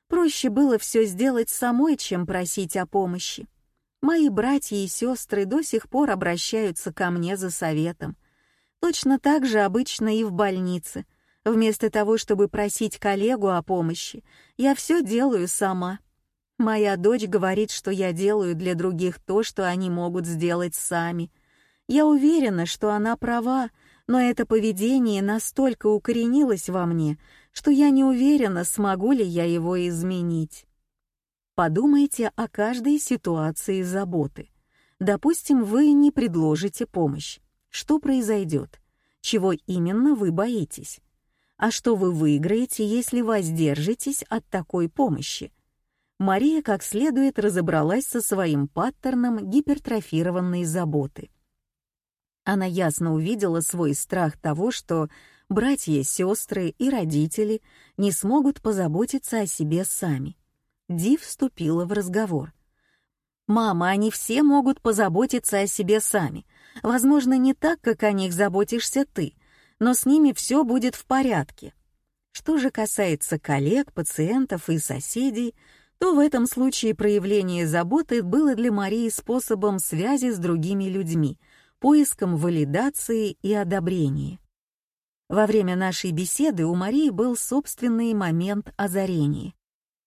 Проще было все сделать самой, чем просить о помощи. Мои братья и сестры до сих пор обращаются ко мне за советом. Точно так же обычно и в больнице. Вместо того, чтобы просить коллегу о помощи, я все делаю сама. Моя дочь говорит, что я делаю для других то, что они могут сделать сами. Я уверена, что она права, но это поведение настолько укоренилось во мне, что я не уверена, смогу ли я его изменить. Подумайте о каждой ситуации заботы. Допустим, вы не предложите помощь. Что произойдет? Чего именно вы боитесь? А что вы выиграете, если воздержитесь от такой помощи? Мария как следует разобралась со своим паттерном гипертрофированной заботы. Она ясно увидела свой страх того, что братья, сестры и родители не смогут позаботиться о себе сами. Ди вступила в разговор. «Мама, они все могут позаботиться о себе сами. Возможно, не так, как о них заботишься ты, но с ними все будет в порядке. Что же касается коллег, пациентов и соседей, то в этом случае проявление заботы было для Марии способом связи с другими людьми, поиском валидации и одобрения. Во время нашей беседы у Марии был собственный момент озарения.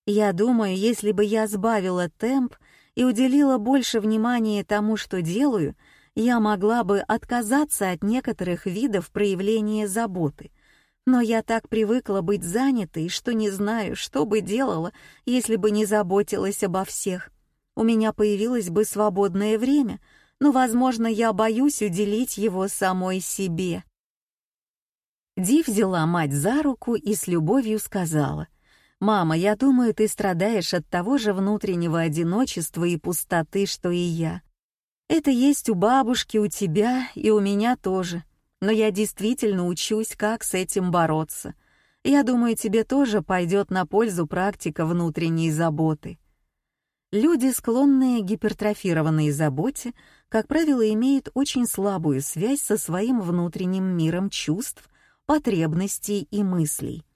Я думаю, если бы я сбавила темп и уделила больше внимания тому, что делаю, я могла бы отказаться от некоторых видов проявления заботы. Но я так привыкла быть занятой, что не знаю, что бы делала, если бы не заботилась обо всех. У меня появилось бы свободное время, но, возможно, я боюсь уделить его самой себе. Ди взяла мать за руку и с любовью сказала — «Мама, я думаю, ты страдаешь от того же внутреннего одиночества и пустоты, что и я. Это есть у бабушки, у тебя и у меня тоже. Но я действительно учусь, как с этим бороться. Я думаю, тебе тоже пойдет на пользу практика внутренней заботы». Люди, склонные к гипертрофированной заботе, как правило, имеют очень слабую связь со своим внутренним миром чувств, потребностей и мыслей.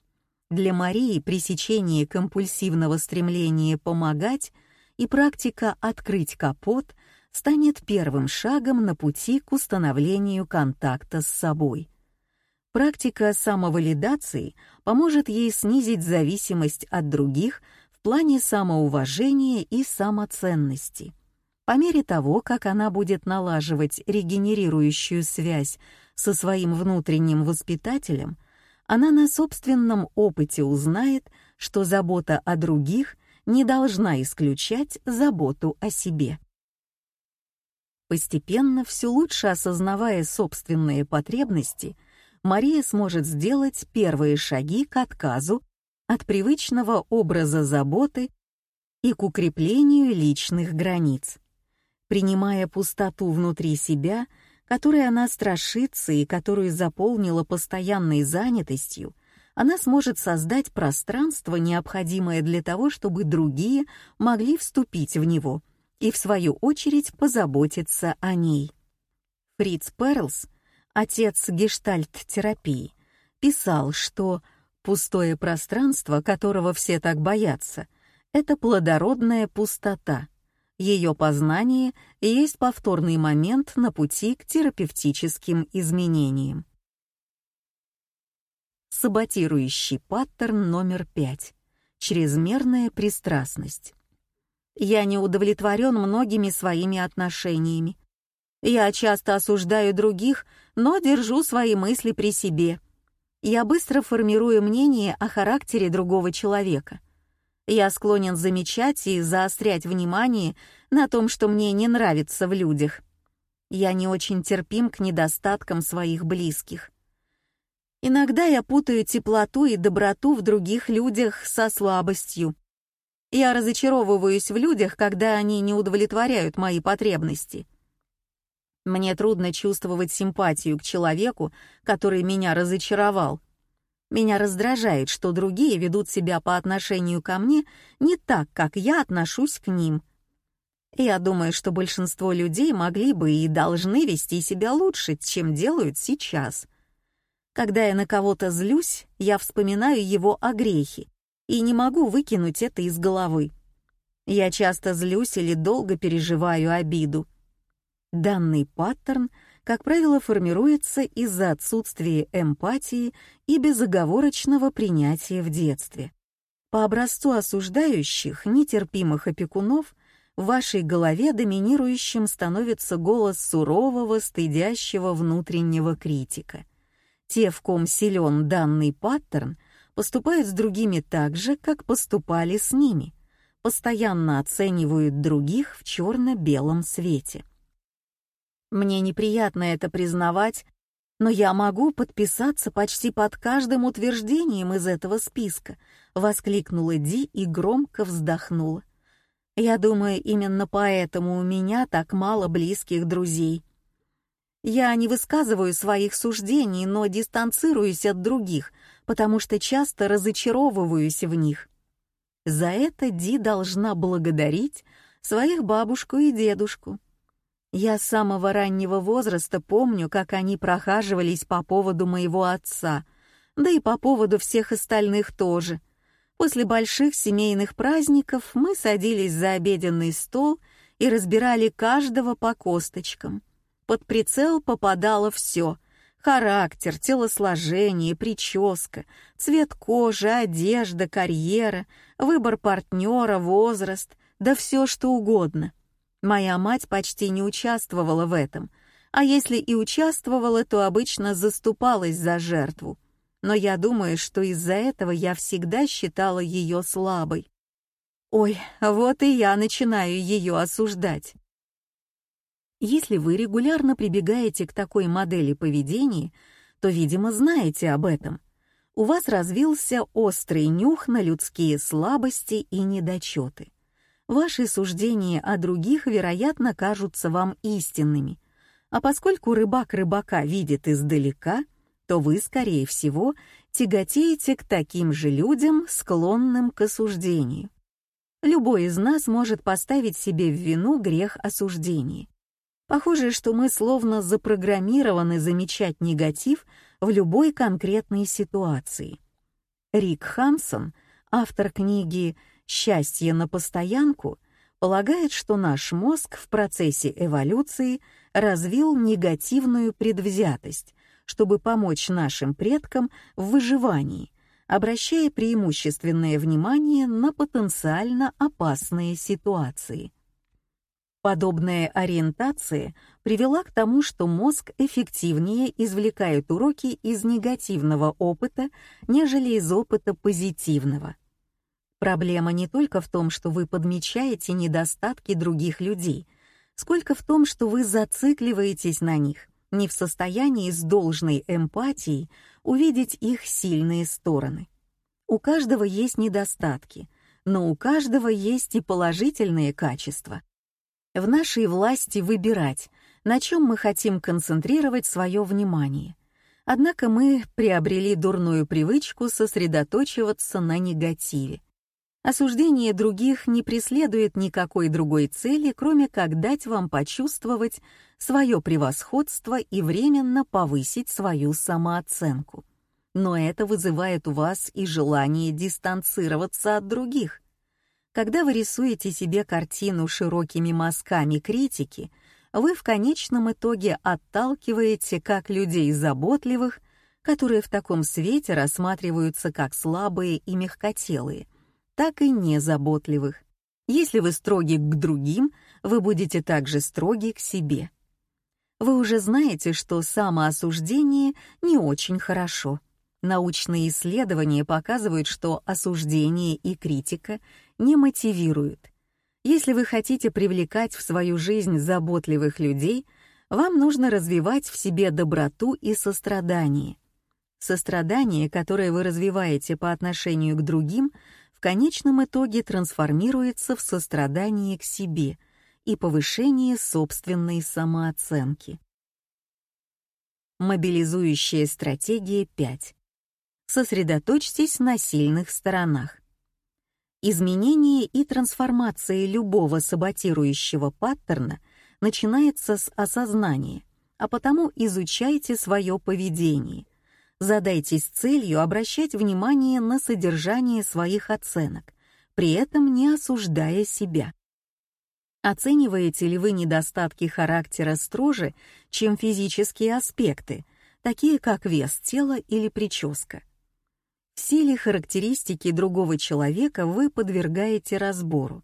Для Марии пресечение компульсивного стремления помогать и практика «открыть капот» станет первым шагом на пути к установлению контакта с собой. Практика самовалидации поможет ей снизить зависимость от других в плане самоуважения и самоценности. По мере того, как она будет налаживать регенерирующую связь со своим внутренним воспитателем, она на собственном опыте узнает, что забота о других не должна исключать заботу о себе. Постепенно, все лучше осознавая собственные потребности, Мария сможет сделать первые шаги к отказу от привычного образа заботы и к укреплению личных границ. Принимая пустоту внутри себя — которой она страшится и которую заполнила постоянной занятостью, она сможет создать пространство, необходимое для того, чтобы другие могли вступить в него и, в свою очередь, позаботиться о ней. Фриц Перлс, отец гештальт-терапии, писал, что пустое пространство, которого все так боятся, это плодородная пустота — ее познание есть повторный момент на пути к терапевтическим изменениям. Саботирующий паттерн номер пять. Чрезмерная пристрастность. Я не удовлетворен многими своими отношениями. Я часто осуждаю других, но держу свои мысли при себе. Я быстро формирую мнение о характере другого человека — я склонен замечать и заострять внимание на том, что мне не нравится в людях. Я не очень терпим к недостаткам своих близких. Иногда я путаю теплоту и доброту в других людях со слабостью. Я разочаровываюсь в людях, когда они не удовлетворяют мои потребности. Мне трудно чувствовать симпатию к человеку, который меня разочаровал. Меня раздражает, что другие ведут себя по отношению ко мне не так, как я отношусь к ним. Я думаю, что большинство людей могли бы и должны вести себя лучше, чем делают сейчас. Когда я на кого-то злюсь, я вспоминаю его огрехи и не могу выкинуть это из головы. Я часто злюсь или долго переживаю обиду. Данный паттерн, как правило, формируется из-за отсутствия эмпатии и безоговорочного принятия в детстве. По образцу осуждающих, нетерпимых опекунов в вашей голове доминирующим становится голос сурового, стыдящего внутреннего критика. Те, в ком силен данный паттерн, поступают с другими так же, как поступали с ними, постоянно оценивают других в черно-белом свете. Мне неприятно это признавать, но я могу подписаться почти под каждым утверждением из этого списка, воскликнула Ди и громко вздохнула. Я думаю, именно поэтому у меня так мало близких друзей. Я не высказываю своих суждений, но дистанцируюсь от других, потому что часто разочаровываюсь в них. За это Ди должна благодарить своих бабушку и дедушку. Я с самого раннего возраста помню, как они прохаживались по поводу моего отца, да и по поводу всех остальных тоже — После больших семейных праздников мы садились за обеденный стол и разбирали каждого по косточкам. Под прицел попадало все — характер, телосложение, прическа, цвет кожи, одежда, карьера, выбор партнера, возраст, да все что угодно. Моя мать почти не участвовала в этом, а если и участвовала, то обычно заступалась за жертву но я думаю, что из-за этого я всегда считала ее слабой. Ой, вот и я начинаю ее осуждать. Если вы регулярно прибегаете к такой модели поведения, то, видимо, знаете об этом. У вас развился острый нюх на людские слабости и недочеты. Ваши суждения о других, вероятно, кажутся вам истинными. А поскольку рыбак рыбака видит издалека, то вы, скорее всего, тяготеете к таким же людям, склонным к осуждению. Любой из нас может поставить себе в вину грех осуждения. Похоже, что мы словно запрограммированы замечать негатив в любой конкретной ситуации. Рик Хансон, автор книги «Счастье на постоянку», полагает, что наш мозг в процессе эволюции развил негативную предвзятость, чтобы помочь нашим предкам в выживании, обращая преимущественное внимание на потенциально опасные ситуации. Подобная ориентация привела к тому, что мозг эффективнее извлекает уроки из негативного опыта, нежели из опыта позитивного. Проблема не только в том, что вы подмечаете недостатки других людей, сколько в том, что вы зацикливаетесь на них, не в состоянии с должной эмпатией увидеть их сильные стороны. У каждого есть недостатки, но у каждого есть и положительные качества. В нашей власти выбирать, на чем мы хотим концентрировать свое внимание. Однако мы приобрели дурную привычку сосредоточиваться на негативе. Осуждение других не преследует никакой другой цели, кроме как дать вам почувствовать свое превосходство и временно повысить свою самооценку. Но это вызывает у вас и желание дистанцироваться от других. Когда вы рисуете себе картину широкими мазками критики, вы в конечном итоге отталкиваете как людей заботливых, которые в таком свете рассматриваются как слабые и мягкотелые, так и незаботливых. Если вы строги к другим, вы будете также строги к себе. Вы уже знаете, что самоосуждение не очень хорошо. Научные исследования показывают, что осуждение и критика не мотивируют. Если вы хотите привлекать в свою жизнь заботливых людей, вам нужно развивать в себе доброту и сострадание. Сострадание, которое вы развиваете по отношению к другим, конечном итоге трансформируется в сострадание к себе и повышение собственной самооценки. Мобилизующая стратегия 5. Сосредоточьтесь на сильных сторонах. Изменение и трансформация любого саботирующего паттерна начинается с осознания, а потому изучайте свое поведение. Задайтесь целью обращать внимание на содержание своих оценок, при этом не осуждая себя. Оцениваете ли вы недостатки характера строже, чем физические аспекты, такие как вес тела или прическа? Ли характеристики другого человека вы подвергаете разбору?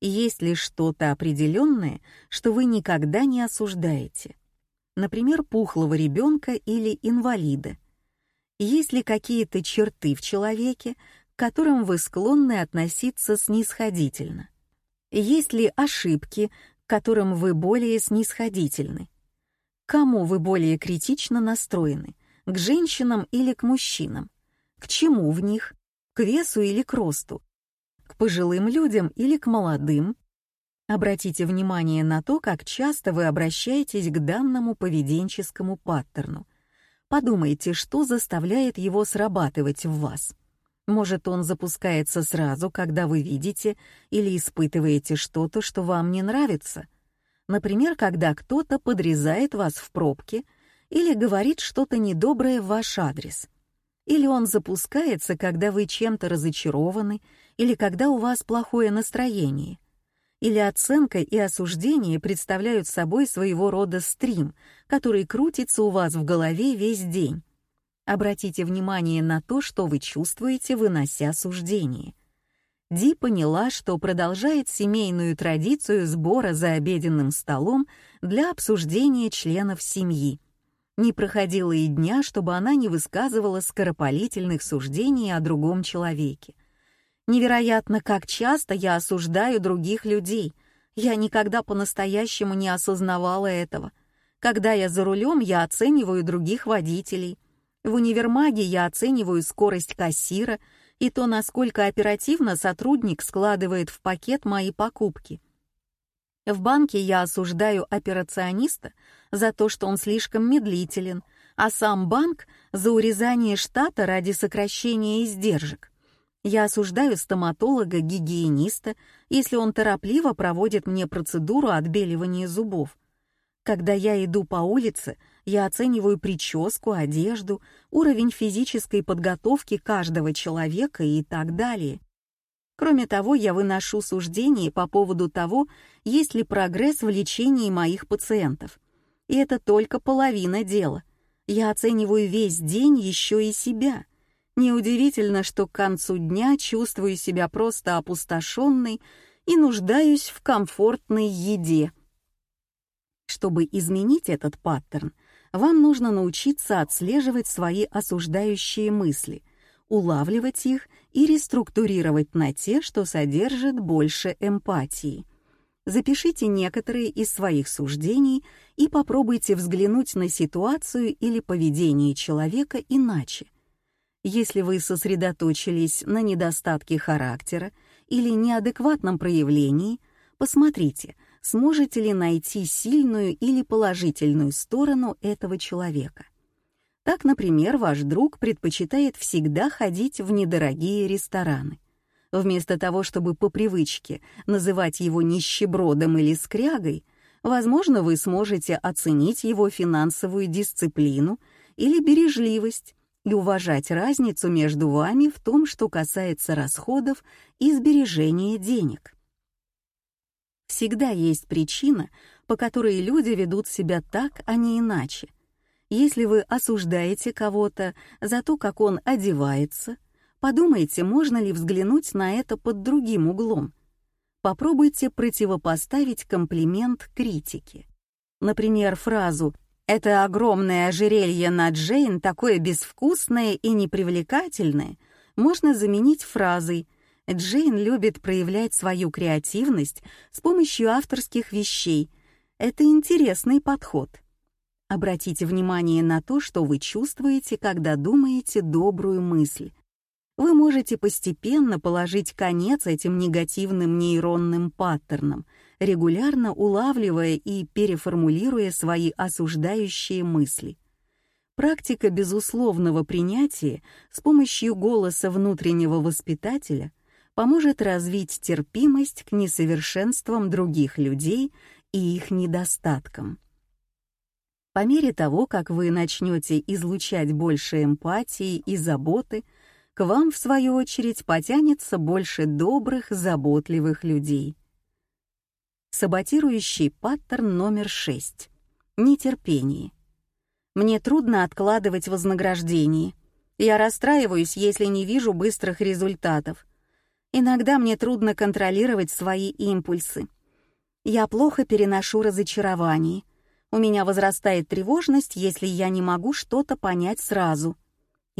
Есть ли что-то определенное, что вы никогда не осуждаете? Например, пухлого ребенка или инвалида. Есть ли какие-то черты в человеке, к которым вы склонны относиться снисходительно? Есть ли ошибки, к которым вы более снисходительны? кому вы более критично настроены? К женщинам или к мужчинам? К чему в них? К весу или к росту? К пожилым людям или к молодым? Обратите внимание на то, как часто вы обращаетесь к данному поведенческому паттерну. Подумайте, что заставляет его срабатывать в вас. Может, он запускается сразу, когда вы видите или испытываете что-то, что вам не нравится. Например, когда кто-то подрезает вас в пробке или говорит что-то недоброе в ваш адрес — или он запускается, когда вы чем-то разочарованы, или когда у вас плохое настроение. Или оценка и осуждение представляют собой своего рода стрим, который крутится у вас в голове весь день. Обратите внимание на то, что вы чувствуете, вынося суждение. Ди поняла, что продолжает семейную традицию сбора за обеденным столом для обсуждения членов семьи — не проходило и дня, чтобы она не высказывала скоропалительных суждений о другом человеке. Невероятно, как часто я осуждаю других людей. Я никогда по-настоящему не осознавала этого. Когда я за рулем, я оцениваю других водителей. В универмаге я оцениваю скорость кассира и то, насколько оперативно сотрудник складывает в пакет мои покупки. В банке я осуждаю операциониста за то, что он слишком медлителен, а сам банк за урезание штата ради сокращения издержек. Я осуждаю стоматолога-гигиениста, если он торопливо проводит мне процедуру отбеливания зубов. Когда я иду по улице, я оцениваю прическу, одежду, уровень физической подготовки каждого человека и так далее. Кроме того, я выношу суждения по поводу того, есть ли прогресс в лечении моих пациентов. И это только половина дела. Я оцениваю весь день еще и себя. Неудивительно, что к концу дня чувствую себя просто опустошенной и нуждаюсь в комфортной еде. Чтобы изменить этот паттерн, вам нужно научиться отслеживать свои осуждающие мысли, улавливать их и реструктурировать на те, что содержат больше эмпатии. Запишите некоторые из своих суждений и попробуйте взглянуть на ситуацию или поведение человека иначе. Если вы сосредоточились на недостатке характера или неадекватном проявлении, посмотрите, сможете ли найти сильную или положительную сторону этого человека. Так, например, ваш друг предпочитает всегда ходить в недорогие рестораны. Вместо того, чтобы по привычке называть его нищебродом или скрягой, возможно, вы сможете оценить его финансовую дисциплину или бережливость и уважать разницу между вами в том, что касается расходов и сбережения денег. Всегда есть причина, по которой люди ведут себя так, а не иначе, если вы осуждаете кого-то за то, как он одевается, подумайте, можно ли взглянуть на это под другим углом. Попробуйте противопоставить комплимент критике. Например, фразу «Это огромное ожерелье на Джейн такое безвкусное и непривлекательное» можно заменить фразой «Джейн любит проявлять свою креативность с помощью авторских вещей. Это интересный подход». Обратите внимание на то, что вы чувствуете, когда думаете добрую мысль. Вы можете постепенно положить конец этим негативным нейронным паттернам, регулярно улавливая и переформулируя свои осуждающие мысли. Практика безусловного принятия с помощью голоса внутреннего воспитателя поможет развить терпимость к несовершенствам других людей и их недостаткам. По мере того, как вы начнете излучать больше эмпатии и заботы, к вам, в свою очередь, потянется больше добрых, заботливых людей. Саботирующий паттерн номер 6. Нетерпение. Мне трудно откладывать вознаграждение. Я расстраиваюсь, если не вижу быстрых результатов. Иногда мне трудно контролировать свои импульсы. Я плохо переношу разочарование. У меня возрастает тревожность, если я не могу что-то понять сразу.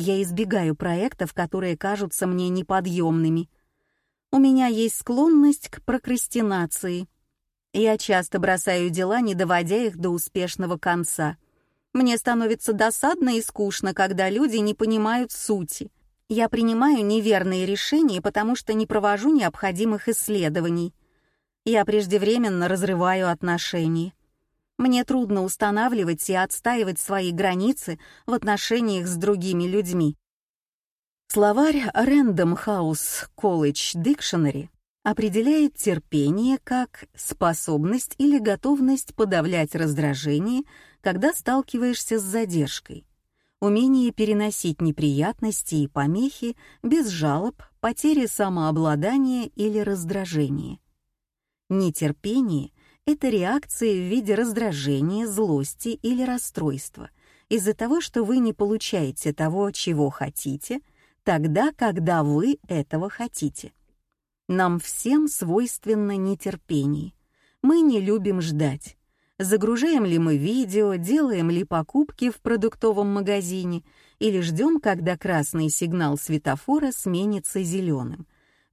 Я избегаю проектов, которые кажутся мне неподъемными. У меня есть склонность к прокрастинации. Я часто бросаю дела, не доводя их до успешного конца — мне становится досадно и скучно, когда люди не понимают сути. Я принимаю неверные решения, потому что не провожу необходимых исследований. Я преждевременно разрываю отношения. Мне трудно устанавливать и отстаивать свои границы в отношениях с другими людьми. Словарь Random House College Dictionary определяет терпение как способность или готовность подавлять раздражение когда сталкиваешься с задержкой. Умение переносить неприятности и помехи без жалоб, потери самообладания или раздражения. Нетерпение — это реакция в виде раздражения, злости или расстройства из-за того, что вы не получаете того, чего хотите, тогда, когда вы этого хотите. Нам всем свойственно нетерпение. Мы не любим ждать загружаем ли мы видео, делаем ли покупки в продуктовом магазине или ждем, когда красный сигнал светофора сменится зеленым.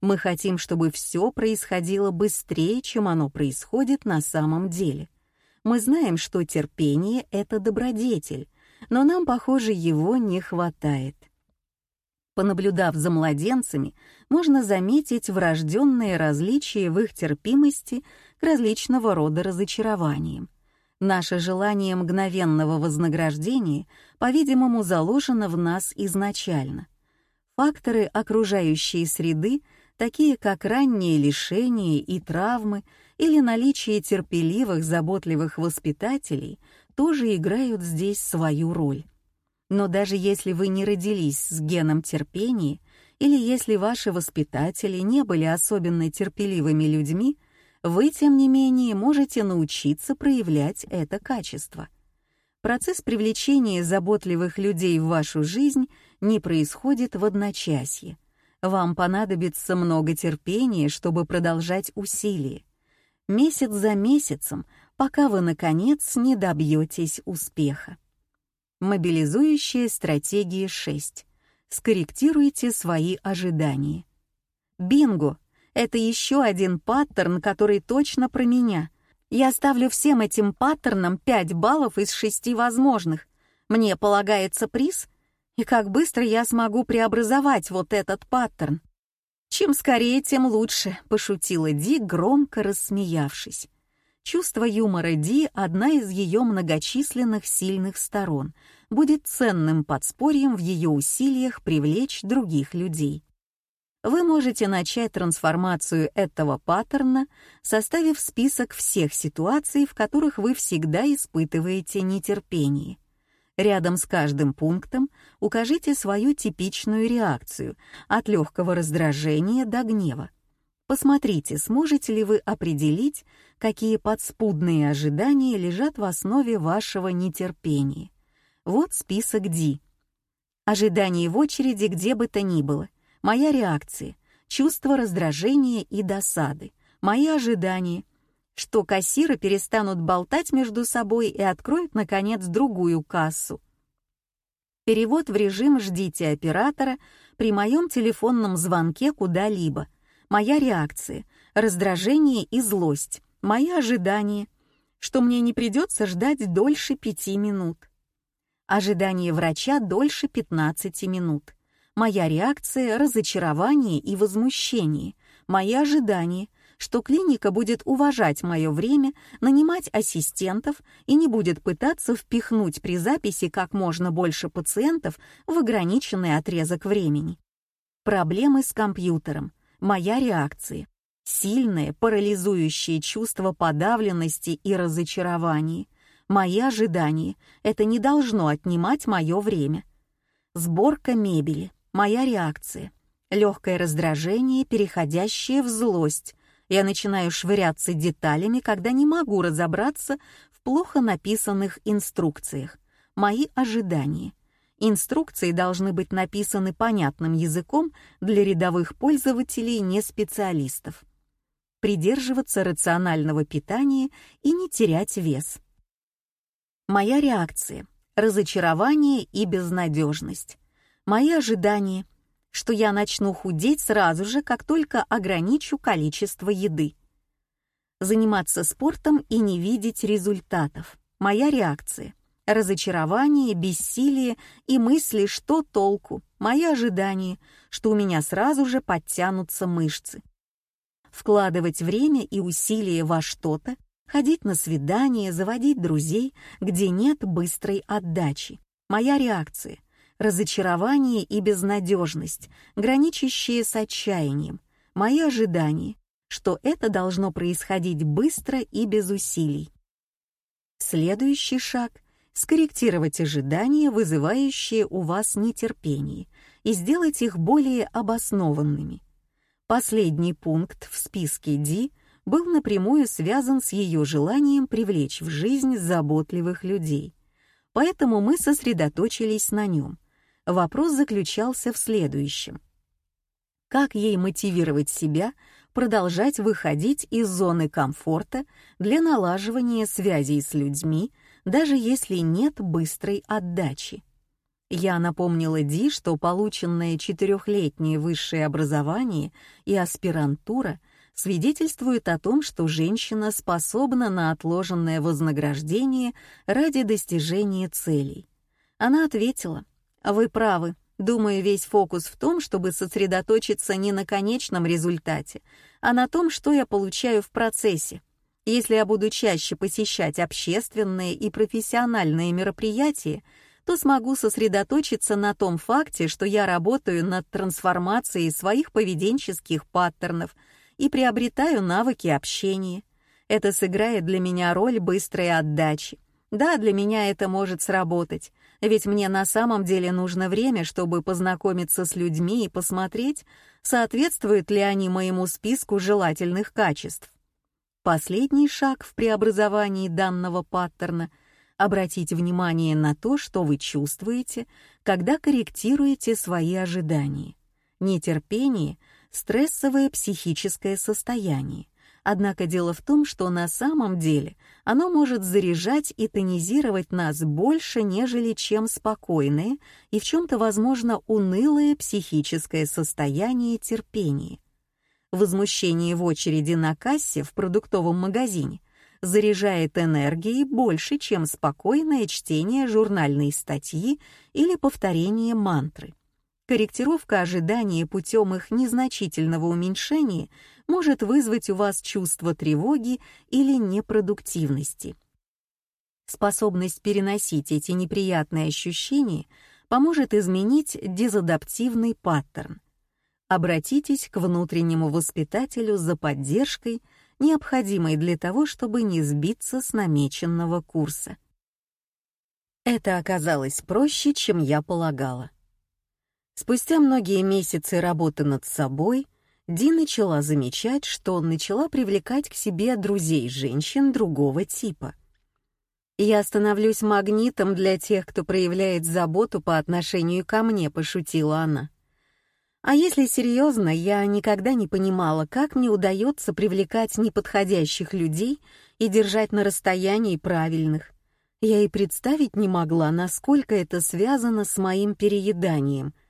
Мы хотим, чтобы все происходило быстрее, чем оно происходит на самом деле. Мы знаем, что терпение — это добродетель, но нам, похоже, его не хватает. Понаблюдав за младенцами, можно заметить врожденные различия в их терпимости к различного рода разочарованиям. Наше желание мгновенного вознаграждения, по-видимому, заложено в нас изначально. Факторы окружающей среды, такие как ранние лишения и травмы или наличие терпеливых, заботливых воспитателей, тоже играют здесь свою роль. Но даже если вы не родились с геном терпения, или если ваши воспитатели не были особенно терпеливыми людьми, вы, тем не менее, можете научиться проявлять это качество. Процесс привлечения заботливых людей в вашу жизнь не происходит в одночасье. Вам понадобится много терпения, чтобы продолжать усилия. Месяц за месяцем, пока вы, наконец, не добьетесь успеха. Мобилизующая стратегия 6. Скорректируйте свои ожидания. Бинго! Это еще один паттерн, который точно про меня. Я ставлю всем этим паттернам 5 баллов из 6 возможных. Мне полагается приз, и как быстро я смогу преобразовать вот этот паттерн. Чем скорее, тем лучше, пошутила Ди, громко рассмеявшись. Чувство юмора Ди — одна из ее многочисленных сильных сторон, будет ценным подспорьем в ее усилиях привлечь других людей вы можете начать трансформацию этого паттерна, составив список всех ситуаций, в которых вы всегда испытываете нетерпение. Рядом с каждым пунктом укажите свою типичную реакцию от легкого раздражения до гнева. Посмотрите, сможете ли вы определить, какие подспудные ожидания лежат в основе вашего нетерпения. Вот список Ди. Ожидание в очереди где бы то ни было. Моя реакция, чувство раздражения и досады, мои ожидания, что кассиры перестанут болтать между собой и откроют, наконец, другую кассу. Перевод в режим «Ждите оператора» при моем телефонном звонке куда-либо. Моя реакция, раздражение и злость, мои ожидания, что мне не придется ждать дольше пяти минут. Ожидание врача дольше 15 минут. Моя реакция — разочарование и возмущение. Мои ожидания, что клиника будет уважать мое время, нанимать ассистентов и не будет пытаться впихнуть при записи как можно больше пациентов в ограниченный отрезок времени. Проблемы с компьютером, моя реакция, сильное парализующее чувство подавленности и разочарования, мои ожидания — это не должно отнимать мое время. Сборка мебели, моя реакция, легкое раздражение, переходящее в злость. Я начинаю швыряться деталями, когда не могу разобраться в плохо написанных инструкциях. Мои ожидания. Инструкции должны быть написаны понятным языком для рядовых пользователей, не специалистов. Придерживаться рационального питания и не терять вес. Моя реакция — разочарование и безнадежность. Мои ожидания — что я начну худеть сразу же, как только ограничу количество еды. Заниматься спортом и не видеть результатов. Моя реакция. Разочарование, бессилие и мысли, что толку. Мои ожидания, что у меня сразу же подтянутся мышцы. Вкладывать время и усилия во что-то, ходить на свидания, заводить друзей, где нет быстрой отдачи. Моя реакция разочарование и безнадежность, граничащие с отчаянием, мои ожидания, что это должно происходить быстро и без усилий. Следующий шаг — скорректировать ожидания, вызывающие у вас нетерпение, и сделать их более обоснованными. Последний пункт в списке Ди был напрямую связан с ее желанием привлечь в жизнь заботливых людей. Поэтому мы сосредоточились на нем — Вопрос заключался в следующем. Как ей мотивировать себя продолжать выходить из зоны комфорта для налаживания связей с людьми, даже если нет быстрой отдачи? Я напомнила Ди, что полученное четырехлетнее высшее образование и аспирантура свидетельствуют о том, что женщина способна на отложенное вознаграждение ради достижения целей. Она ответила — вы правы. Думаю, весь фокус в том, чтобы сосредоточиться не на конечном результате, а на том, что я получаю в процессе. Если я буду чаще посещать общественные и профессиональные мероприятия, то смогу сосредоточиться на том факте, что я работаю над трансформацией своих поведенческих паттернов и приобретаю навыки общения. Это сыграет для меня роль быстрой отдачи. Да, для меня это может сработать, ведь мне на самом деле нужно время, чтобы познакомиться с людьми и посмотреть, соответствуют ли они моему списку желательных качеств. Последний шаг в преобразовании данного паттерна — обратить внимание на то, что вы чувствуете, когда корректируете свои ожидания. Нетерпение — стрессовое психическое состояние, Однако дело в том, что на самом деле оно может заряжать и тонизировать нас больше, нежели чем спокойное и в чем-то, возможно, унылое психическое состояние терпения. Возмущение в очереди на кассе в продуктовом магазине заряжает энергией больше, чем спокойное чтение журнальной статьи или повторение мантры. Корректировка ожидания путем их незначительного уменьшения может вызвать у вас чувство тревоги или непродуктивности. Способность переносить эти неприятные ощущения поможет изменить дезадаптивный паттерн. Обратитесь к внутреннему воспитателю за поддержкой, необходимой для того, чтобы не сбиться с намеченного курса. Это оказалось проще, чем я полагала. Спустя многие месяцы работы над собой, Ди начала замечать, что начала привлекать к себе друзей женщин другого типа. «Я становлюсь магнитом для тех, кто проявляет заботу по отношению ко мне», — пошутила она. А если серьезно, я никогда не понимала, как мне удается привлекать неподходящих людей и держать на расстоянии правильных. Я и представить не могла, насколько это связано с моим перееданием —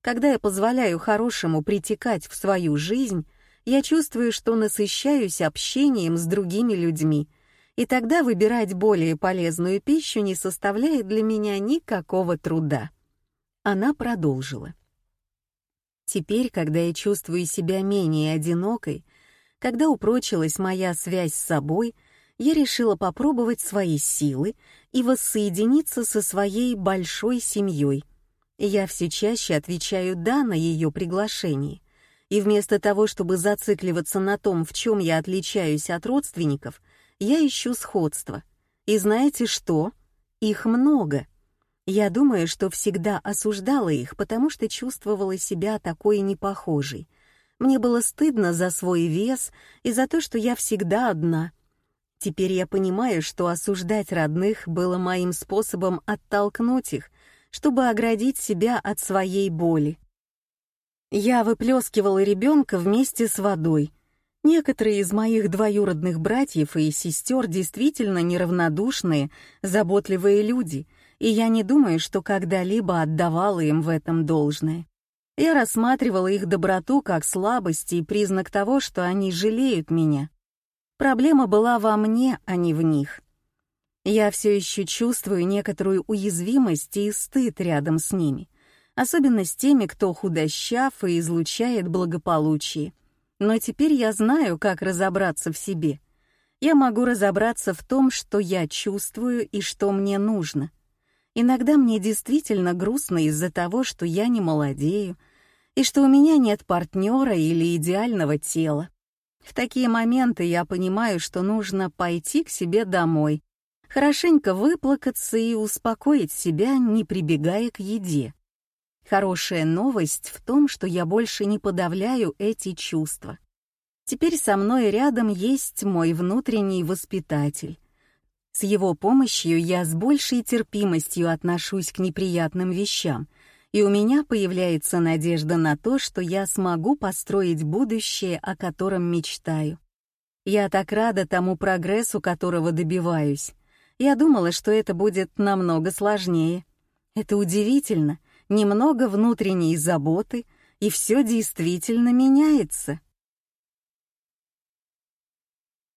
когда я позволяю хорошему притекать в свою жизнь, я чувствую, что насыщаюсь общением с другими людьми, и тогда выбирать более полезную пищу не составляет для меня никакого труда. Она продолжила. Теперь, когда я чувствую себя менее одинокой, Когда упрочилась моя связь с собой, я решила попробовать свои силы и воссоединиться со своей большой семьей. Я все чаще отвечаю «да» на ее приглашение. И вместо того, чтобы зацикливаться на том, в чем я отличаюсь от родственников, я ищу сходства. И знаете что? Их много. Я думаю, что всегда осуждала их, потому что чувствовала себя такой непохожей. Мне было стыдно за свой вес и за то, что я всегда одна. Теперь я понимаю, что осуждать родных было моим способом оттолкнуть их, чтобы оградить себя от своей боли. Я выплескивала ребенка вместе с водой. Некоторые из моих двоюродных братьев и сестер действительно неравнодушные, заботливые люди, и я не думаю, что когда-либо отдавала им в этом должное. Я рассматривала их доброту как слабость и признак того, что они жалеют меня. Проблема была во мне, а не в них. Я все еще чувствую некоторую уязвимость и стыд рядом с ними — особенно с теми, кто худощав и излучает благополучие. Но теперь я знаю, как разобраться в себе. Я могу разобраться в том, что я чувствую и что мне нужно. Иногда мне действительно грустно из-за того, что я не молодею, и что у меня нет партнера или идеального тела. В такие моменты я понимаю, что нужно пойти к себе домой, хорошенько выплакаться и успокоить себя, не прибегая к еде. Хорошая новость в том, что я больше не подавляю эти чувства. Теперь со мной рядом есть мой внутренний воспитатель. С его помощью я с большей терпимостью отношусь к неприятным вещам, и у меня появляется надежда на то, что я смогу построить будущее, о котором мечтаю. Я так рада тому прогрессу, которого добиваюсь. Я думала, что это будет намного сложнее. Это удивительно — немного внутренней заботы, и все действительно меняется.